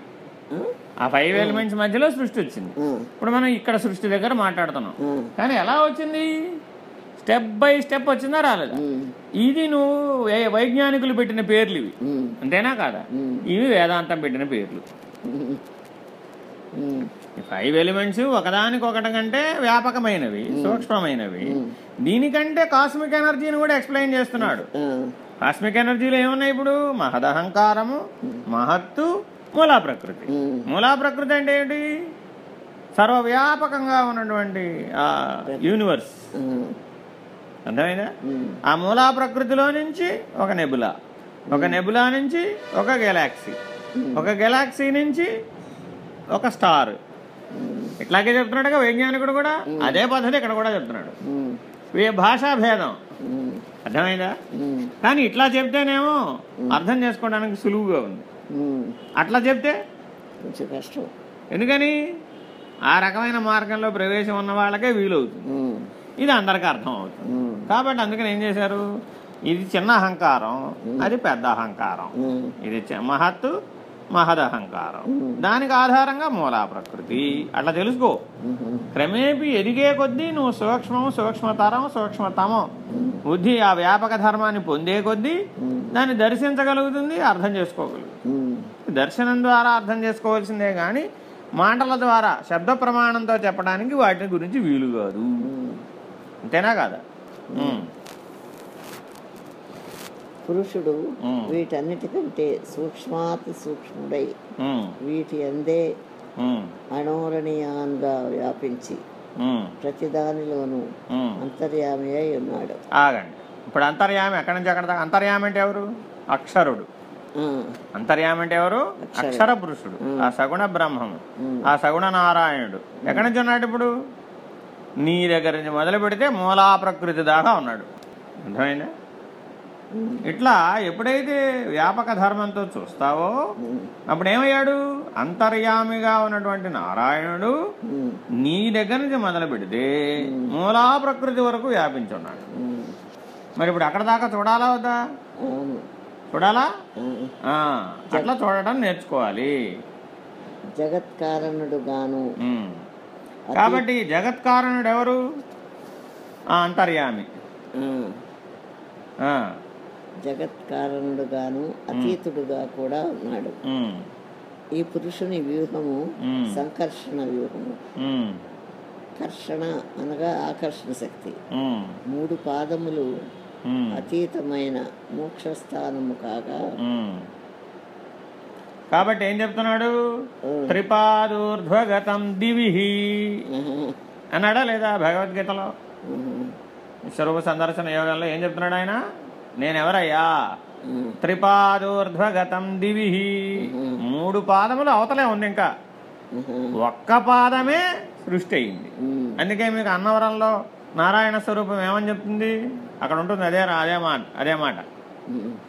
ఆ, ఫైవ్ ఎలిమెంట్స్ మధ్యలో సృష్టి వచ్చింది. ఇప్పుడు మనం ఇక్కడ సృష్టి దగ్గర మాట్లాడుతున్నాం. కానీ ఎలా వచ్చింది? స్టెప్ బై స్టెప్ వచ్చిందా రాలేదా? ఇది నువ్వు వైజ్ఞానికులు పెట్టిన పేర్లు ఇవి. అంతేనా కాదా? ఇవి వేదాంతం పెట్టిన పేర్లు. ఫైవ్ ఎలిమెంట్స్ ఒకదానికొకటి కంటే వ్యాపకమైనవి సూక్ష్మమైనవి. దీనికంటే కాస్మిక్ ఎనర్జీని కూడా ఎక్స్ప్లెయిన్ చేస్తున్నాడు. కాస్మిక్ ఎనర్జీలో ఏమున్నాయి ఇప్పుడు? మహదహంకారము మహత్తు మూలా ప్రకృతి. మూలా ప్రకృతి అంటే ఏంటి? సర్వవ్యాపకంగా ఉన్నటువంటి ఆ యూనివర్స్ ఉమ్, ఆ మూలా ప్రకృతిలో నుంచి ఒక నెబులా ఒక నెబులా నుంచి ఒక గెలాక్సీ ఒక గెలాక్సీ నుంచి ఒక స్టార్. ఇట్లాగే చెప్తున్నాడుగా వైజ్ఞానికుడు కూడా అదే పద్ధతి ఇక్కడ కూడా చెప్తున్నాడు. వే భాషా భేదం. అర్థమైందా? కానీ ఇట్లా చెప్తేనేమో అర్థం చేసుకోవడానికి సులువుగా ఉంది. అట్లా చెప్తే? ఎందుకని? ఆ రకమైన మార్గంలో ప్రవేశం ఉన్న వాళ్ళకే వీలవుతుంది. ఇది అందరికీ అర్థం అవుతుంది కాబట్టి అందుకని ఏం చేశారు? ఇది చిన్న అహంకారం అది పెద్ద అహంకారం. ఇది మహత్తు మహదహంకారం దానికి ఆధారంగా మూలా ప్రకృతి. అట్లా తెలుసుకో. క్రమేపీ ఎదిగే కొద్దీ నువ్వు సూక్ష్మం సూక్ష్మతరం సూక్ష్మతమం. బుద్ధి ఆ వ్యాపక ధర్మాన్ని పొందే కొద్దీ దాన్ని దర్శించగలుగుతుంది అర్థం చేసుకోగలుగుతుంది. దర్శనం ద్వారా అర్థం చేసుకోవాల్సిందే కానీ మాటల ద్వారా శబ్ద ప్రమాణంతో చెప్పడానికి వాటి గురించి వీలు కాదు. అంతేనా కాదా. పురుషుడు. వీటన్నిటికంటే సూక్ష్మాతి సూక్ష్ముడై. వీటి అందే. అణోరణీయంగా వ్యాపించి. ప్రతిదానిలోనూ. అంతర్యామి అయి ఉన్నాడు. ఆగండి. ఇప్పుడు అంతర్యామి ఎక్కడి నుంచి ఎక్కడ దాకా? అంతర్యామి అంటే ఎవరు? అక్షరుడు. అంతర్యామి అంటే ఎవరు? అక్షర. పురుషుడు. ఆ సగుణ బ్రహ్మము. ఆ సగుణ నారాయణుడు. ఎక్కడి నుంచి ఉన్నాడు ఇప్పుడు? నీ దగ్గర నుంచి మొదలు పెడితే మూలా ప్రకృతి దాకా ఉన్నాడు. అర్థమైందా? ఇట్లా ఎప్పుడైతే వ్యాపక ధర్మంతో చూస్తావో అప్పుడు ఏమయ్యాడు అంతర్యామిగా ఉన్నటువంటి నారాయణుడు నీ దగ్గర నుంచి మొదలు పెడితే మూలా ప్రకృతి వరకు వ్యాపించి ఉన్నాడు ఉమ్, మరి ఇప్పుడు అక్కడ దాకా చూడాలా వద్దా? చూడాలా? అట్లా చూడటం నేర్చుకోవాలి. జగత్కారణుడు కాబట్టి జగత్కారణుడు ఎవరు ఆ, అంతర్యామి. ఆ, ఆ, జగత్కారణుడు గాను అతీతుడుగా కూడా ఉన్నాడు. ఈ పురుషుని వ్యూహము. సంకర్షణ వ్యూహము. కర్షణ అనగా ఆకర్షణ శక్తి. మూడు పాదములు అతీతమైన మోక్షస్థానము కాగా. కాబట్టి ఏం చెప్తున్నాడు? త్రిపాదూర్ధ్వగతం దివిహి. అన్నాడా లేదా భగవద్గీతలో? స్వరూప సందర్శన యోగంలో ఏం చెప్తున్నాడు ఆయన? నేనెవరయ్యా? త్రిపాదూర్ధ్వగతం దివిహి. మూడు పాదములు అవతలే ఉంది ఇంకా. ఒక్క పాదమే సృష్టి అయింది. అందుకే మీకు అన్నవరంలో నారాయణ స్వరూపం ఏమని చెప్తుంది? అక్కడ ఉంటుంది అదే రా- అదే మాట అదే మాట.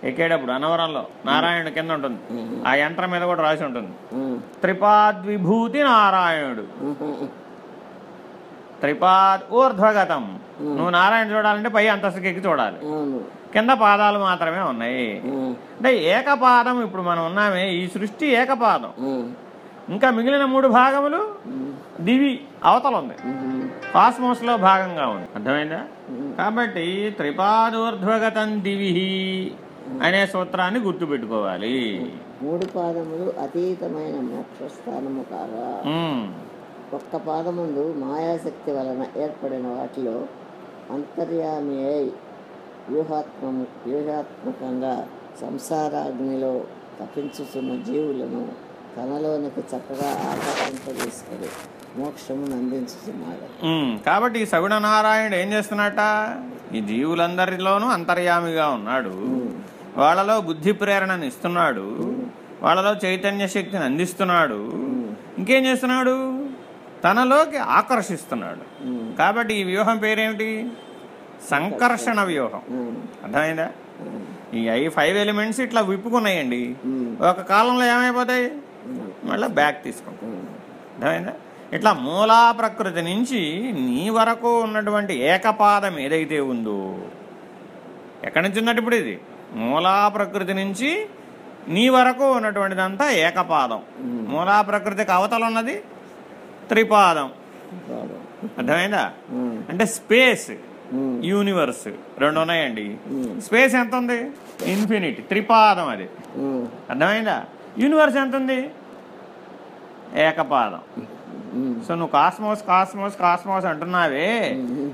ఎక్కేటప్పుడు అన్నవరంలో నారాయణుడు కింద ఉంటుంది. ఆ యంత్రం మీద కూడా రాసి ఉంటుంది. త్రిపాద్విభూతి నారాయణుడు. త్రిపాద్ ఊర్ధ్వగతం. నువ్వు నారాయణ చూడాలంటే పై అంతస్తుకి ఎక్కి చూడాలి. కింద పాదాలు మాత్రమే ఉన్నాయి. అంటే ఏకపాదం ఇప్పుడు మనం ఉన్నామే ఈ సృష్టి ఏకపాదం. ఇంకా మిగిలిన మూడు భాగములు దివి అవతల ఉంది. ఉమ్, కాస్మోస్లో భాగంగా ఉంది. అర్థమైందా? కాబట్టి త్రిపాదూర్ధ్వగతం దివి అనే సూత్రాన్ని గుర్తుపెట్టుకోవాలి. మూడు పాదములు అతీతమైన మోక్షస్థానము కాగా ఒక్క పాదముందు మాయాశక్తి వలన ఏర్పడిన వాటిలో అంతర్యామి అయి వ్యూహాత్మము వ్యూహాత్మకంగా సంసారాగ్నిలో తప్పించుతున్న జీవులను తనలోనికి చక్కగా ఆకర్షింపజేసుకొని మోక్షమును అందించుతున్నాడు కాబట్టి ఈ సగుణ నారాయణుడు ఏం చేస్తున్నట? ఈ జీవులందరిలోనూ అంతర్యామిగా ఉన్నాడు. వాళ్ళలో బుద్ధి ప్రేరణను ఇస్తున్నాడు. వాళ్ళలో చైతన్య శక్తిని అందిస్తున్నాడు. ఇంకేం చేస్తున్నాడు? తనలోకి ఆకర్షిస్తున్నాడు. కాబట్టి ఈ వ్యూహం పేరేమిటి? సంకర్షణ వ్యూహం. అర్థమైందా? ఈ ఐ ఫైవ్ ఎలిమెంట్స్ ఇట్లా విప్పుకున్నాయండి. ఒక కాలంలో ఏమైపోతాయి? మళ్ళీ బ్యాక్ తీసుకుంటాం అర్థమైందా? ఇట్లా మూలా ప్రకృతి నుంచి నీ వరకు ఉన్నటువంటి ఏకపాదం ఏదైతే ఉందో ఎక్కడి నుంచి ఉన్నట్టు ఇప్పుడు ఇది? మూలా ప్రకృతి నుంచి నీ వరకు ఉన్నటువంటిదంతా ఏకపాదం. మూలా ప్రకృతికి అవతల ఉన్నది త్రిపాదం. అర్థమైందా? అంటే స్పేస్ యూనివర్స్ రెండు ఉన్నాయండి. స్పేస్ ఎంత ఉంది ఇన్ఫినిటీ త్రిపాదం అది. అర్థమైందా? యూనివర్స్ ఎంత ఉంది ఏకపాదం. సో నువ్వు కాస్మోస్ కాస్మోస్ కాస్మోస్ అంటున్నావే.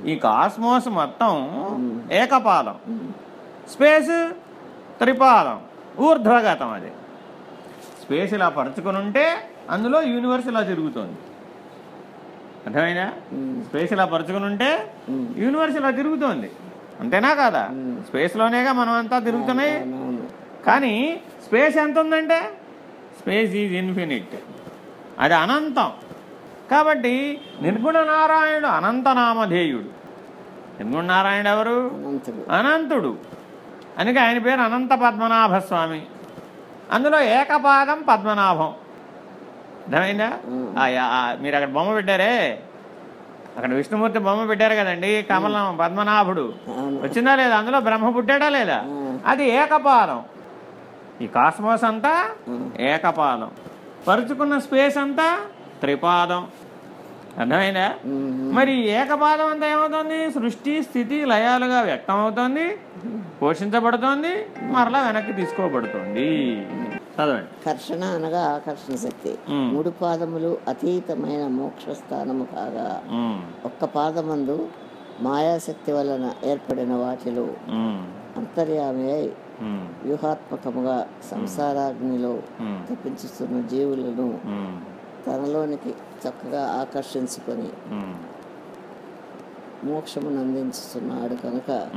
ఈ కాస్మోస్ మొత్తం ఏకపాదం. స్పేస్ త్రిపాదం. ఊర్ధ్వగతం అది. స్పేస్ ఇలా పరుచుకుని ఉంటే అందులో యూనివర్స్ ఇలా తిరుగుతుంది. అర్థమైనా స్పేస్ ఇలా పరుచుకుని ఉంటే యూనివర్స్ ఇలా తిరుగుతోంది. అంతేనా కాదా? స్పేస్లోనేగా మనం అంతా తిరుగుతున్నాయి. కానీ స్పేస్ ఎంత ఉందంటే స్పేస్ ఈజ్ ఇన్ఫినిట్. అది అనంతం. కాబట్టి నిర్గుణ నారాయణుడు అనంతనామధేయుడు. నిర్గుణ నారాయణుడు ఎవరు? అనంతుడు. అందుకే ఆయన పేరు అనంత పద్మనాభ స్వామి అందులో ఏకపాదం పద్మనాభం. అర్థమైందా? మీరు అక్కడ బొమ్మ పెట్టారే? అక్కడ విష్ణుమూర్తి బొమ్మ పెట్టారు కదండి కమలం పద్మనాభుడు. వచ్చిందా లేదా? అందులో బ్రహ్మ పుట్టాడా లేదా. అది ఏకపాదం. ఈ కాస్మోస్ అంతా. ఏకపాదం. పరుచుకున్న స్పేస్ అంతా త్రిపాదం. అర్థమైందా. మరి ఏకపాదం అంతా ఏమవుతుంది? సృష్టి స్థితి లయాలుగా వ్యక్తం అవుతోంది పోషించబడుతోంది మరలా వెనక్కి తీసుకోబడుతోంది. చదవండి. కర్షణ అనగా ఆకర్షణ శక్తి. మూడు పాదములు అతీతమైన మోక్ష స్థానము కాగా ఒక్క పాదమందు మాయాశక్తి వలన ఏర్పడిన వాటిలో అంతర్యామి అయి వ్యూహాత్మకముగా సంసారాగ్నిలో తప్పించుతున్న జీవులను తనలోనికి చక్కగా ఆకర్షించుకొని మోక్షమును అందించుతున్నాడు కనుక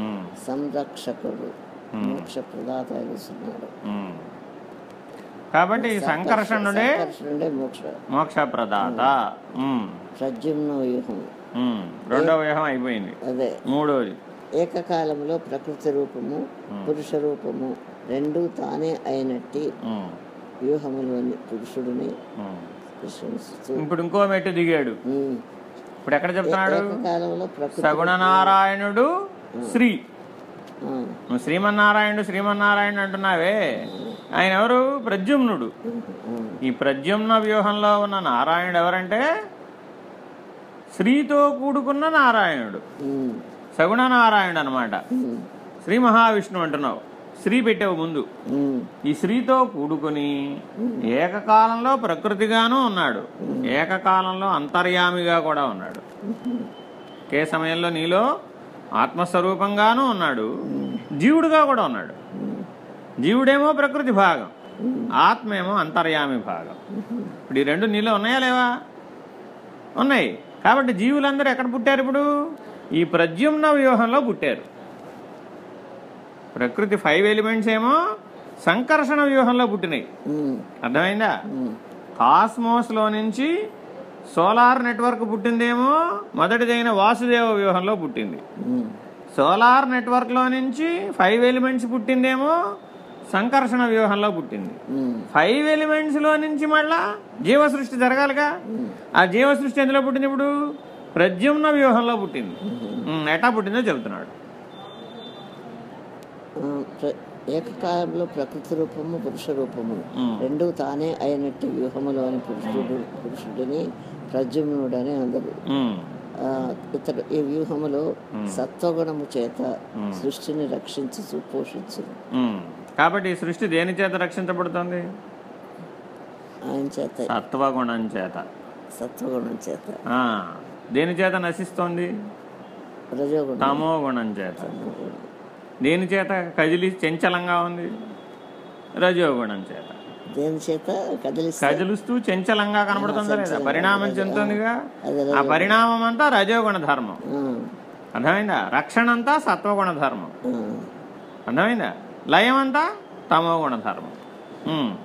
సంరక్షకుడు. మోక్ష ప్రదాత అగుతున్నాడు ఉమ్. కాబట్టి సంకర్షణుడే మోక్ష. ప్రదాత ప్రద్యుమ్న వ్యూహం. ఉమ్. రెండో వ్యూహం అయిపోయింది. అదే. మూడోది. ఏకకాలంలో ప్రకృతి రూపము పురుష రూపము రెండు తానే అయినట్టి వ్యూహములోని పురుషుడిని ఇప్పుడు ఇంకో మెట్టు దిగాడు. ఇప్పుడు ఎక్కడ చెప్తున్నాడు? ఏకకాలంలో ప్రకృతి సగుణ నారాయణుడు శ్రీ. శ్రీమన్నారాయణుడు శ్రీమన్నారాయణుడు అంటున్నావే. ఆయన ఎవరు? ప్రద్యుమ్నుడు. ఈ ప్రద్యుమ్న వ్యూహంలో ఉన్న నారాయణుడు ఎవరంటే? శ్రీతో కూడుకున్న నారాయణుడు. ఉమ్, సగుణ నారాయణుడు అనమాట శ్రీ మహావిష్ణువు అంటున్నావు. శ్రీ పెట్టావు ముందు. ఈ శ్రీతో కూడుకుని ఏకకాలంలో ప్రకృతిగాను ఉన్నాడు. ఏకకాలంలో అంతర్యామిగా కూడా ఉన్నాడు. ఒకే సమయంలో నీలో ఆత్మస్వరూపంగాను ఉన్నాడు. జీవుడుగా కూడా ఉన్నాడు. జీవుడేమో ప్రకృతి భాగం. ఆత్మ ఏమో అంతర్యామి భాగం. ఇప్పుడు ఈ రెండు నీలో ఉన్నాయా లేవా? ఉన్నాయి. కాబట్టి జీవులందరూ ఎక్కడ పుట్టారు ఇప్పుడు? ఈ ప్రద్యుమ్న వ్యూహంలో పుట్టారు. ప్రకృతి ఫైవ్ ఎలిమెంట్స్ ఏమో సంకర్షణ వ్యూహంలో పుట్టినాయి. అర్థమైందా? కాస్మోస్లో నుంచి సోలార్ నెట్వర్క్ పుట్టిందేమో మొదటిదైన వాసుదేవ వ్యూహంలో పుట్టింది. సోలార్ నెట్వర్క్లో నుంచి ఫైవ్ ఎలిమెంట్స్ పుట్టిందేమో సంకర్షణ వ్యూహంలో పుట్టింది. ఫైవ్ ఎలిమెంట్స్లో నుంచి మళ్ళా జీవ సృష్టి జరగాలిగా ఆ జీవ సృష్టి ఎందులో పుట్టింది ఇప్పుడు? ప్రద్యుమ్న వ్యూహంలో పుట్టింది. ఎటా పుట్టిందో చెబుతున్నాడు. ఏకకాలంలో ప్రకృతి రూపము పురుష రూపము. రెండు తానే అయినట్టు వ్యూహములోని పురుషుడు పురుషుడిని ప్రద్యుమ్నుడని అందరు. ఇతడు ఈ వ్యూహములో సత్వగుణము చేత సృష్టిని రక్షించు పోషించు. కాబట్టి ఈ సృష్టి దేని చేత రక్షించబడుతుంది? ఆయన చేత. సత్వగుణం చేత. సత్వగుణం చేత. దేని చేత నశిస్తోంది? తమో గుణం చేత. దేని చేత? కదిలి చంచలంగా ఉంది. రజోగుణం చేత. దేని చేత? కదిలిస్తే కదిలిస్తూ చంచలంగా కనబడుతుందా లేదా? పరిణామం చెందుతుందిగా? ఆ పరిణామం అంతా రజోగుణ ధర్మం. అర్థమైందా? రక్షణ అంతా సత్వగుణ ధర్మం. అర్థమైందా? లయం అంతా తమోగుణ ధర్మం.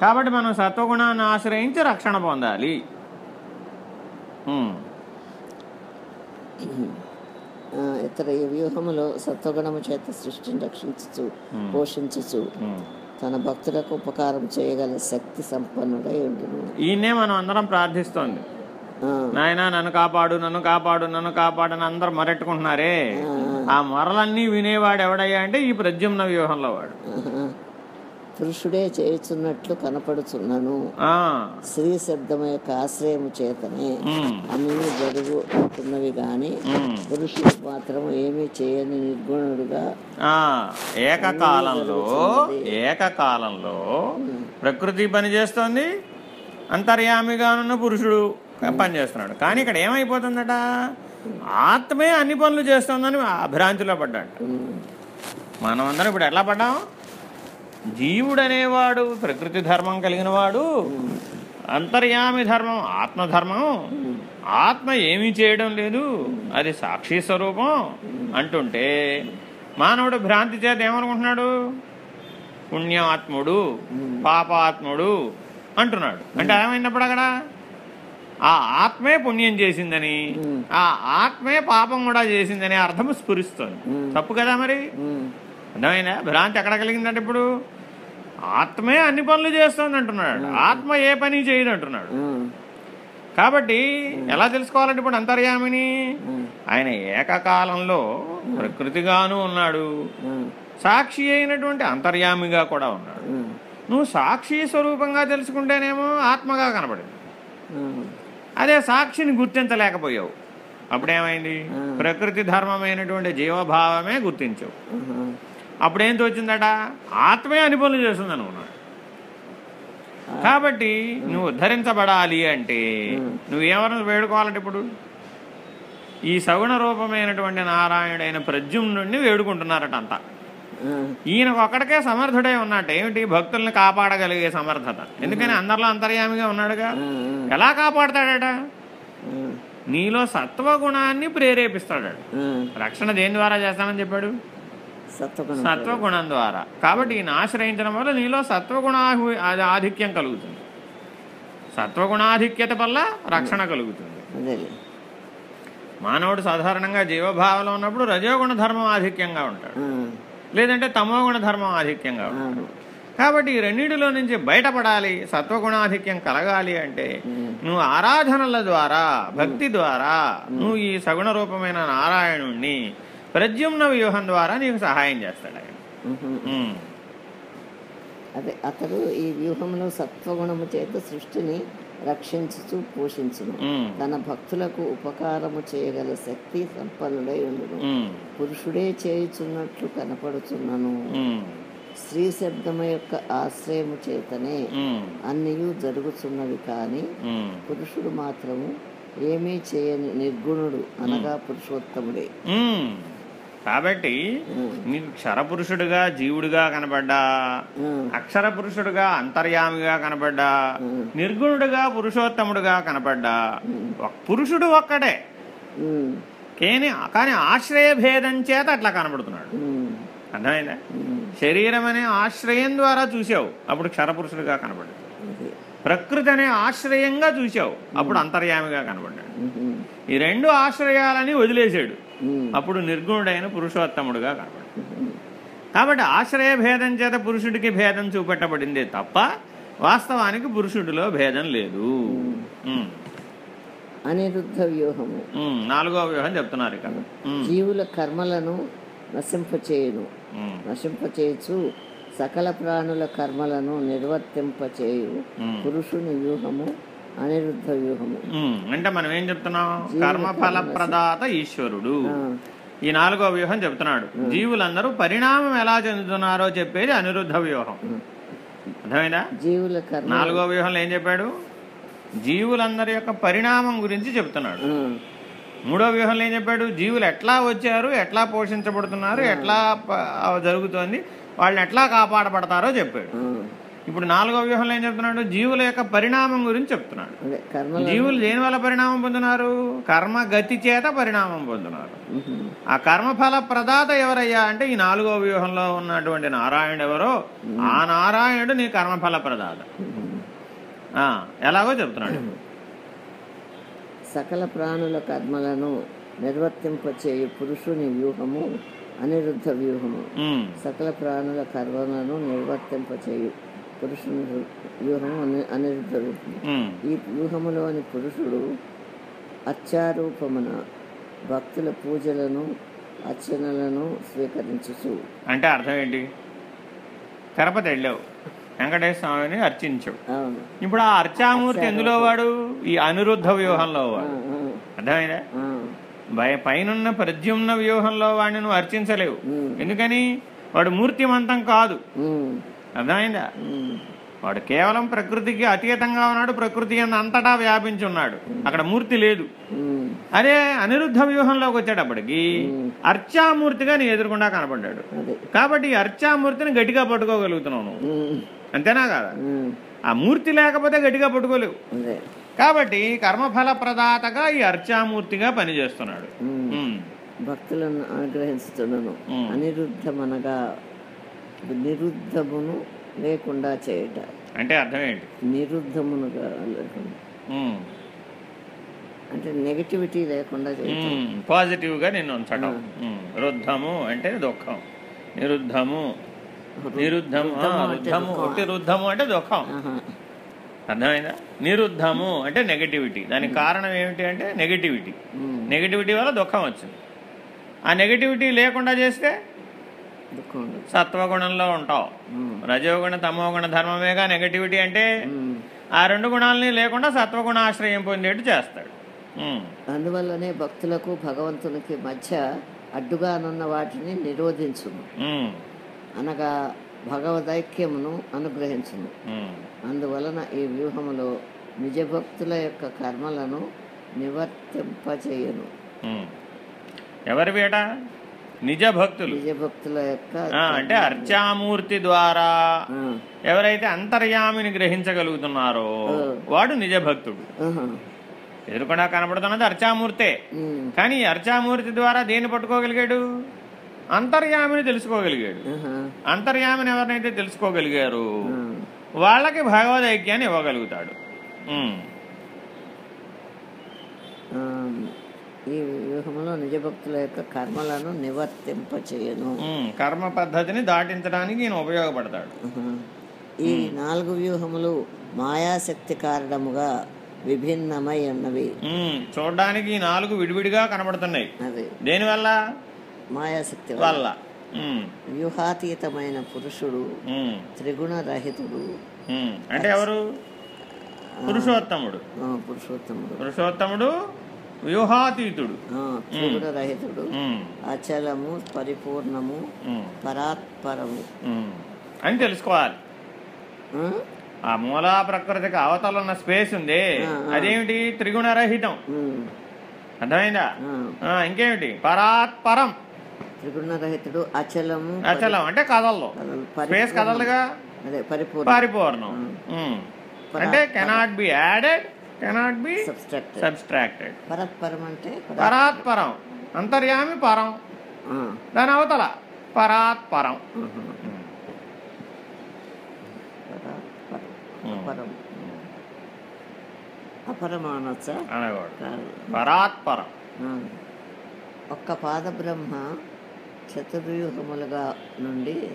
కాబట్టి మనం సత్వగుణాన్ని ఆశ్రయించి రక్షణ పొందాలి. ఇతర ఈ వ్యూహములో సత్వగుణము చేత సృష్టిని రక్షించుచు పోషించుచు ఉమ్. తన భక్తులకు ఉపకారం చేయగల శక్తి సంపన్నుడై ఉండును. ఈయనే మనం అందరం ప్రార్థిస్తోంది. నాయన నన్ను కాపాడు నన్ను కాపాడు నన్ను కాపాడు అని అందరు మొరెట్టుకుంటున్నారే? ఆ మొరలన్నీ వినేవాడు ఎవడయ్యా అంటే ఈ ప్రద్యుమ్న వ్యూహంలో వాడు. పురుషుడే చేయుచున్నట్లు కనపడుచున్నను. స్త్రీ శబ్దం యొక్క ఆశ్రయము చేతనే అన్నీ జరుగుతున్నవి గాని. పురుషుడు మాత్రం ఏమీ చేయని నిర్గుణుడుగా ఆ, ఏకకాలంలో ఏకకాలంలో ప్రకృతి పని చేస్తోంది అంతర్యామిగా ఉన్న పురుషుడు పనిచేస్తున్నాడు కానీ ఇక్కడ ఏమైపోతుందట? ఆత్మే అన్ని పనులు చేస్తోందని ఆ భ్రాంతిలో పడ్డాడు. ఉమ్, మనమందరం ఇప్పుడు ఎట్లా పడ్డాం? జీవుడు అనేవాడు ప్రకృతి ధర్మం కలిగిన వాడు అంతర్యామి ధర్మం ఆత్మధర్మం ఆత్మ ఏమీ చేయడం లేదు అది సాక్షి స్వరూపం అంటుంటే మానవుడు భ్రాంతి చేత ఏమనుకుంటున్నాడు? పుణ్యాత్ముడు పాపాత్ముడు అంటున్నాడు. అంటే ఏమైనప్పుడు అక్కడ? ఆ ఆత్మే పుణ్యం చేసిందని. ఆ ఆత్మే పాపం కూడా చేసిందని అర్థం స్ఫురిస్తుంది. తప్పు కదా మరి? అర్థమైనా భ్రాంతి ఎక్కడ కలిగిందంటే ఇప్పుడు ఆత్మే అన్ని పనులు చేస్తుంది అంటున్నాడు ఆత్మ ఏ పని చేయదు అంటున్నాడు కాబట్టి ఎలా తెలుసుకోవాలంటే ఇప్పుడు అంతర్యామిని? ఆయన ఏకకాలంలో ప్రకృతిగాను ఉన్నాడు. సాక్షి అయినటువంటి అంతర్యామిగా కూడా ఉన్నాడు. నువ్వు సాక్షి స్వరూపంగా తెలుసుకుంటేనేమో ఆత్మగా కనబడింది. ఉమ్, అదే సాక్షిని గుర్తించలేకపోయావు. అప్పుడేమైంది. ప్రకృతి ధర్మమైనటువంటి జీవభావమే గుర్తించావు. అప్పుడేం తోచిందట ఆత్మే అని పనులు చేస్తుంది అనుకున్నాడు కాబట్టి నువ్వు ఉద్ధరించబడాలి అంటే నువ్వు ఏమన్నా వేడుకోవాలంటే ఇప్పుడు? ఈ సగుణ రూపమైనటువంటి నారాయణుడైన ప్రద్యుమ్నుడిని వేడుకుంటున్నారట అంతా. ఈయనకు ఒక్కడికే సమర్థుడై ఉన్నట్టు ఏమిటి? భక్తుల్ని కాపాడగలిగే సమర్థత. ఎందుకని అందరిలో అంతర్యామిగా ఉన్నాడుగా? ఎలా కాపాడతాడట? నీలో సత్వగుణాన్ని ప్రేరేపిస్తాడు రక్షణ దేని ద్వారా చేస్తానని చెప్పాడు? సత్వగుణం ద్వారా. కాబట్టి ఈయన ఆశ్రయించడం వల్ల నీలో సత్వగుణా ఆధిక్యం కలుగుతుంది. సత్వగుణాధిక్యత వల్ల రక్షణ కలుగుతుంది. మానవుడు సాధారణంగా జీవభావంలో ఉన్నప్పుడు రజోగుణ ధర్మం ఆధిక్యంగా ఉంటాడు. లేదంటే తమోగుణ ధర్మం ఆధిక్యంగా ఉంటాడు. కాబట్టి ఈ రెండింటిలో నుంచి బయటపడాలి సత్వగుణాధిక్యం కలగాలి అంటే నువ్వు ఆరాధనల ద్వారా భక్తి ద్వారా నువ్వు ఈ సగుణ రూపమైన నారాయణుణ్ణి ప్రద్యుమ్న వ్యూహం ద్వారా నీకు సహాయం చేస్తాడు ఆయన. అదే అతడు ఈ వ్యూహంలో సత్వగుణము చేత సృష్టిని రక్షించుచు పోషించును. తన భక్తులకు ఉపకారము చేయగల శక్తి సంపన్నుడై ఉండును. పురుషుడే చేయుచున్నట్లు కనపడుచున్నను. స్త్రీ శబ్దము యొక్క ఆశ్రయము చేతనే ఉమ్. అన్నయు జరుగుతున్నవి కానీ. పురుషుడు మాత్రము ఏమీ చేయని నిర్గుణుడు అనగా పురుషోత్తముడే. కాబట్టి నీకు క్షరపురుషుడుగా జీవుడిగా కనబడ్డా అక్షర పురుషుడుగా అంతర్యామిగా కనబడ్డా నిర్గుణుడుగా పురుషోత్తముడుగా కనబడ్డా పురుషుడు ఒక్కడే. ఉమ్, కేని కానీ ఆశ్రయ భేదం చేత అట్లా కనబడుతున్నాడు. అర్థమైందా? శరీరం అనే ఆశ్రయం ద్వారా చూసావు అప్పుడు క్షరపురుషుడుగా కనబడ్డాడు. ప్రకృతి అనే ఆశ్రయంగా చూసావు అప్పుడు అంతర్యామిగా కనబడ్డాడు. ఈ రెండు ఆశ్రయాలని వదిలేశాడు. అప్పుడు నిర్గుణుడైన పురుషోత్తముడుగా కనబడ్డాడు ఉహుం. కాబట్టి ఆశ్రయ భేదం చేత పురుషుడికి భేదం చూపెట్టబడిందే తప్ప వాస్తవానికి పురుషుడిలో భేదం లేదు. అనిరుద్ధ వ్యూహము. నాలుగో వ్యూహం చెప్తున్నారు ఇక్కడ. జీవుల కర్మలను నశింపచేయును ఉమ్. నశింపచేయచు సకల ప్రాణుల కర్మలను నిర్వర్తింపచేయు. పురుషుని వ్యూహము అనిరుద్ధ వ్యూహము. అంటే మనం ఏం చెప్తున్నాం? కర్మఫల ప్రదాత ఈశ్వరుడు. ఈ నాలుగో వ్యూహం చెప్తున్నాడు. జీవులందరూ పరిణామం ఎలా చెందుతున్నారో చెప్పేది అనిరుద్ధ వ్యూహం అర్థమైందా? జీవుల నాలుగో వ్యూహంలో ఏం చెప్పాడు? జీవులందరి యొక్క పరిణామం గురించి చెప్తున్నాడు. మూడో వ్యూహంలో ఏం చెప్పాడు? జీవులు ఎట్లా వచ్చారు ఎట్లా పోషించబడుతున్నారు ఎట్లా జరుగుతోంది వాళ్ళని ఎట్లా కాపాడబడతారో చెప్పాడు. ఇప్పుడు నాలుగో వ్యూహంలో ఏం చెప్తున్నాడు? జీవుల యొక్క పరిణామం గురించి చెప్తున్నాడు. జీవులు దేని వల్ల పరిణామం పొందున్నారు కర్మ గతి చేత పరిణామం పొందున్నారు ఆ కర్మఫల ప్రదాత ఎవరయ్యా అంటే ఈ నాలుగో వ్యూహంలో ఉన్నటువంటి నారాయణుడు ఎవరో? ఆ నారాయణుడు నీ కర్మఫల ప్రదాత. ఎలాగో చెప్తున్నాడు. సకల ప్రాణుల కర్మలను నిర్వర్తింపచేయు పురుషుని వ్యూహము అనిరుద్ధ వ్యూహము. సకల ప్రాణుల కర్మలను నిర్వర్తింపచేయు. పురుషుని వ్యూహము అని వ్యూహము ఉమ్, ఈ వ్యూహములోని పురుషుడు అత్యారూపమున భక్తుల పూజలను అర్చనలను స్వీకరించుచు. అంటే అర్థం ఏంటి? తిరుపతి వెళ్ళావు. వెంకటేశ్వర స్వామిని అర్చించావు. అవును. ఇప్పుడు ఆ అర్చామూర్తి ఎందులో వాడు? ఈ అనిరుద్ధ వ్యూహంలో వాడు. అర్థమైందా? ఆ, భయ పైనున్న ప్రద్యుమ్న వ్యూహంలో వాడిని నువ్వు అర్చించలేవు. ఎందుకని? వాడు మూర్తిమంతం కాదు. అర్థమైందా? వాడు కేవలం ప్రకృతికి అతీతంగా ఉన్నాడు ప్రకృతి అంతటా వ్యాపించి ఉన్నాడు అక్కడ మూర్తి లేదు. అదే అనిరుద్ధ వ్యూహంలోకి వచ్చేటప్పటికి అర్చామూర్తిగా నీ ఎదురుకుండా కనపడ్డాడు. కాబట్టి ఈ అర్చామూర్తిని గట్టిగా పట్టుకోగలుగుతున్నావు నువ్వు. అంతేనా కాదా? ఆ మూర్తి లేకపోతే గట్టిగా పట్టుకోలేవు. కాబట్టి కర్మఫల ప్రదాతగా ఈ అర్చామూర్తిగా పనిచేస్తున్నాడు. భక్తులను అనుగ్రహిస్తున్నాను ఉమ్. అనిరుద్ధమనగా నిరుద్ధమును లేకుండా చేయట. అంటే అర్థం ఏంటి? నిరుద్ధమునుగా లేకుండా అంటే నెగిటివిటీ లేకుండా చేయటం. పాజిటివ్గా నిన్ను ఉంచటం. ఉమ్, రుద్ధము అంటే దుఃఖం. నిరుద్ధము. నిరుద్ధము. రుద్ధము అంటే రుద్ధము దుఃఖం. అంటే. అర్థమైందా? నిరుద్ధము అంటే నెగటివిటీ దానికి కారణం ఏమిటి అంటే నెగటివిటీ. నెగటివిటీ వల్ల దుఃఖం వచ్చింది. ఆ నెగటివిటీ లేకుండా చేస్తే సత్వగుణంలో ఉంటావు. రజోగుణ తమోగుణ ధర్మమేగా నెగటివిటీ అంటే. ఆ రెండు గుణాలని లేకుండా సత్వగుణ ఆశ్రయం పొందేట్టు చేస్తాడు. అందువల్లనే భక్తులకు భగవంతునికి మధ్య అడ్డుగానున్న వాటిని నిరోధించును అనగా భగవదైక్యమును అనుగ్రహించును. అందువలన ఈ వ్యూహములో నిజభక్తుల యొక్క కర్మలను నివర్తింపచేయను. ఎవరి వేట? నిజ భక్తులు యొక్క అంటే అర్చామూర్తి ద్వారా ఎవరైతే అంతర్యామిని గ్రహించగలుగుతున్నారో వాడు నిజ భక్తుడు. ఎదురుకుండా కనబడుతున్నది అర్చామూర్తే. కానీ అర్చామూర్తి ద్వారా దేన్ని పట్టుకోగలిగాడు? అంతర్యామిని తెలుసుకోగలిగాడు. అంతర్యామిని ఎవరినైతే తెలుసుకోగలిగారు. వాళ్ళకి భగవద్ ఐక్యాన్ని ఇవ్వగలుగుతాడు. ఈ వ్యూహంలో నిజభక్తుల యొక్క కర్మలను నివర్తింపచేయను. కర్మ పద్ధతిని దాటించడానికి ఈయన ఉపయోగపడతాడు. ఈ నాలుగు వ్యూహములు మాయాశక్తి కారణముగా విభిన్నమై ఉన్నవి చూడ్డానికి ఈ నాలుగు విడివిడిగా కనబడుతున్నాయి. అది. దేనివల్ల మాయాశక్తి వల్ల. వ్యూహాతీతమైన పురుషుడు త్రిగుణ రహితుడు. అంటే ఎవరు? పురుషోత్తముడు. పురుషోత్తముడు. పురుషోత్తముడు వ్యూహాతీతుడు. రహితుడు. అచలము పరిపూర్ణము పరాత్పరము. అని తెలుసుకోవాలి. ఆ? మూలా ప్రకృతికి అవతల ఉన్న స్పేస్ ఉంది. అదేమిటి? త్రిగుణరహితం. అర్థమైందా? ఇంకేమిటి? పరాత్పరం. త్రిగుణ రహితుడు అచలము అచలం అంటే కదల్లో. పరి- స్పేస్ అదే పరిపూర్ణ. అంటే cannot be added cannot be subtracted పరత్పరం అంటే పరా- పరాత్పరం అంతర్యామి పరం. దాని అవతల పరాత్పరం. పరాత్పరం. అపరమానొచ్చా. ఒక్క పాద బ్రహ్మ చతుర్వ్యూహములుగా నుండి.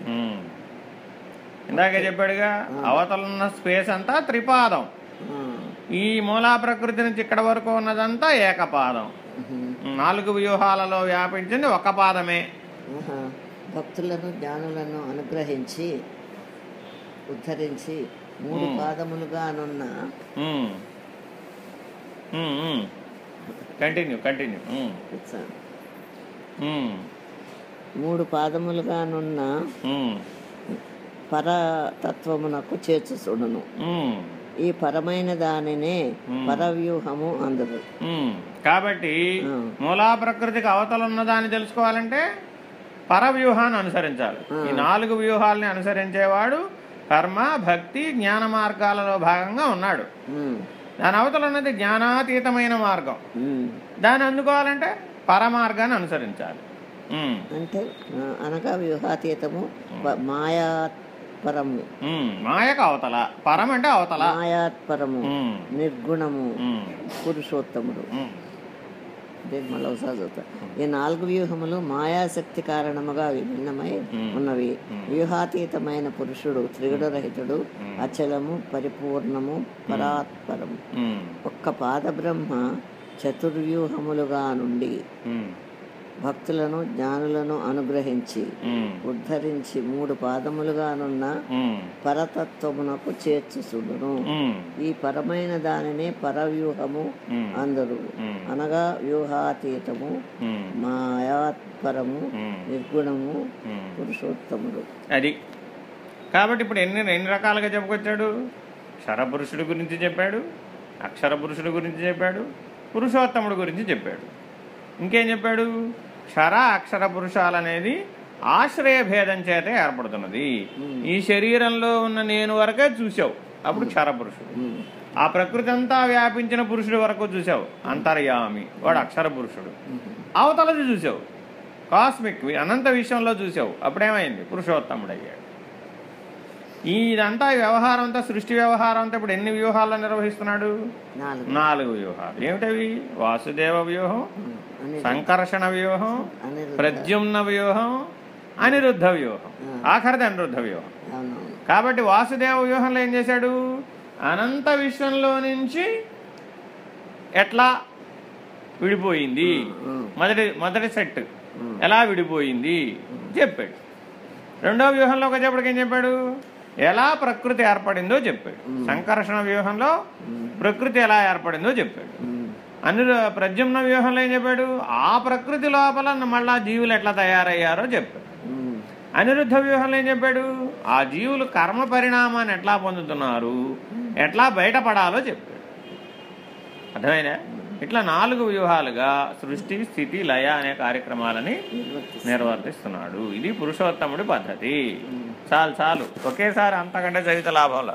ఇందాకే చెప్పాడుగా అవతలున్న స్పేస్ అంతా త్రిపాదం. ఈ మూలా ప్రకృతి నుంచి ఇక్కడ వరకు ఉన్నదంతా ఏకపాదం. నాలుగు వ్యూహాలలో వ్యాపించింది ఒక పాదమే. భక్తులను జ్ఞానులను అనుగ్రహించి ఉద్ధరించి మూడు పాదములుగానున్న కంటిన్యూ కంటిన్యూ. మూడు పాదములుగానున్న పరతత్వమునకు చేర్చుచుడును ఈ పరమైన దానినే పరవ్యూహము అందరు కాబట్టి. మూలా ప్రకృతికి అవతల ఉన్నదాన్ని తెలుసుకోవాలంటే పరవ్యూహాన్ని అనుసరించాలి. ఈ నాలుగు వ్యూహాల్ని అనుసరించేవాడు కర్మ భక్తి జ్ఞాన మార్గాలలో భాగంగా ఉన్నాడు. దాని అవతల ఉన్నది జ్ఞానాతీతమైన మార్గం. దాన్ని అందుకోవాలంటే పరమార్గాన్ని అనుసరించాలి. అంటే అనగా వ్యూహాతీతము ప- మాయాత్పరము ఉమ్, మాయకు అవతల పరం అంటే అవతల. మాయాత్పరము నిర్గుణము పురుషోత్తముడు. మళ్ళీ ఒకసారి ఈ నాలుగు వ్యూహములు మాయాశక్తి కారణముగా విభిన్నమై ఉన్నవి. వ్యూహాతీతమైన పురుషుడు త్రిగుణరహితుడు అచలము పరిపూర్ణము పరాత్పరము. ఒక్క పాదబ్రహ్మ చతుర్వ్యూహములుగా నుండి భక్తులను జ్ఞానులను అనుగ్రహించి ఉద్ధరించి మూడు పాదములుగానున్న పరతత్వమునకు చేర్చుచుండును. ఈ పరమైన దానినే పరవ్యూహము అందరు. అనగా వ్యూహాతీతము మాయాత్పరము నిర్గుణము. పురుషోత్తముడు అది. కాబట్టి ఇప్పుడు ఎన్ని ఎన్ని రకాలుగా చెప్పుకొచ్చాడు? క్షరపురుషుడి గురించి చెప్పాడు అక్షర పురుషుడి గురించి చెప్పాడు పురుషోత్తముడు గురించి చెప్పాడు. ఇంకేం చెప్పాడు? క్షర అక్షర పురుషాలనేది ఆశ్రయ భేదం చేత ఏర్పడుతున్నది. ఈ శరీరంలో ఉన్న నేను వరకే చూసావు అప్పుడు క్షర పురుషుడు. ఆ ప్రకృతి అంతా వ్యాపించిన పురుషుడి వరకు చూసావు అంతర్యామి. వాడు అక్షర పురుషుడు. అవతలది చూసావు కాస్మిక్ అనంత విషయంలో చూసావు అప్పుడేమైంది? పురుషోత్తముడు అయ్యాడు ఈ ఇదంతా వ్యవహారం అంతా సృష్టి వ్యవహారం అంతా ఇప్పుడు ఎన్ని వ్యూహాల్లో నిర్వహిస్తున్నాడు? నాలుగు. వ్యూహాలు. ఏమిటవి? వాసుదేవ వ్యూహం సంకర్షణ వ్యూహం ప్రద్యుమ్న వ్యూహం అనిరుద్ధ వ్యూహం. ఆఖరిది అనిరుద్ధ వ్యూహం. కాబట్టి వాసుదేవ వ్యూహంలో ఏం చేశాడు? అనంత విశ్వంలో నుంచి ఎట్లా విడిపోయింది? మొదటి మొదటి సెట్. ఎలా విడిపోయింది? చెప్పాడు. రెండో వ్యూహంలోకి వచ్చేప్పటికి ఏం చెప్పాడు? ఎలా ప్రకృతి ఏర్పడిందో చెప్పాడు. సంకర్షణ వ్యూహంలో ప్రకృతి ఎలా ఏర్పడిందో చెప్పాడు. ఉమ్, అను ప్రద్యుమ్న వ్యూహంలో ఏం చెప్పాడు? ఆ ప్రకృతి లోపల మళ్ళా జీవులు ఎట్లా తయారయ్యారో చెప్పాడు. అనిరుద్ధ వ్యూహంలో ఏం చెప్పాడు? ఆ జీవులు కర్మ పరిణామాన్ని ఎట్లా పొందుతున్నారు? ఎట్లా బయటపడాలో చెప్పాడు. అర్థమైనా ఇట్లా నాలుగు వ్యూహాలుగా సృష్టి స్థితి లయ అనే కార్యక్రమాలని. నిర్వర్తిస్తున్నాడు. ఇది పురుషోత్తముడి పద్ధతి. చాలు చాలు. ఒకేసారి అంతకంటే చరిత లాభంలో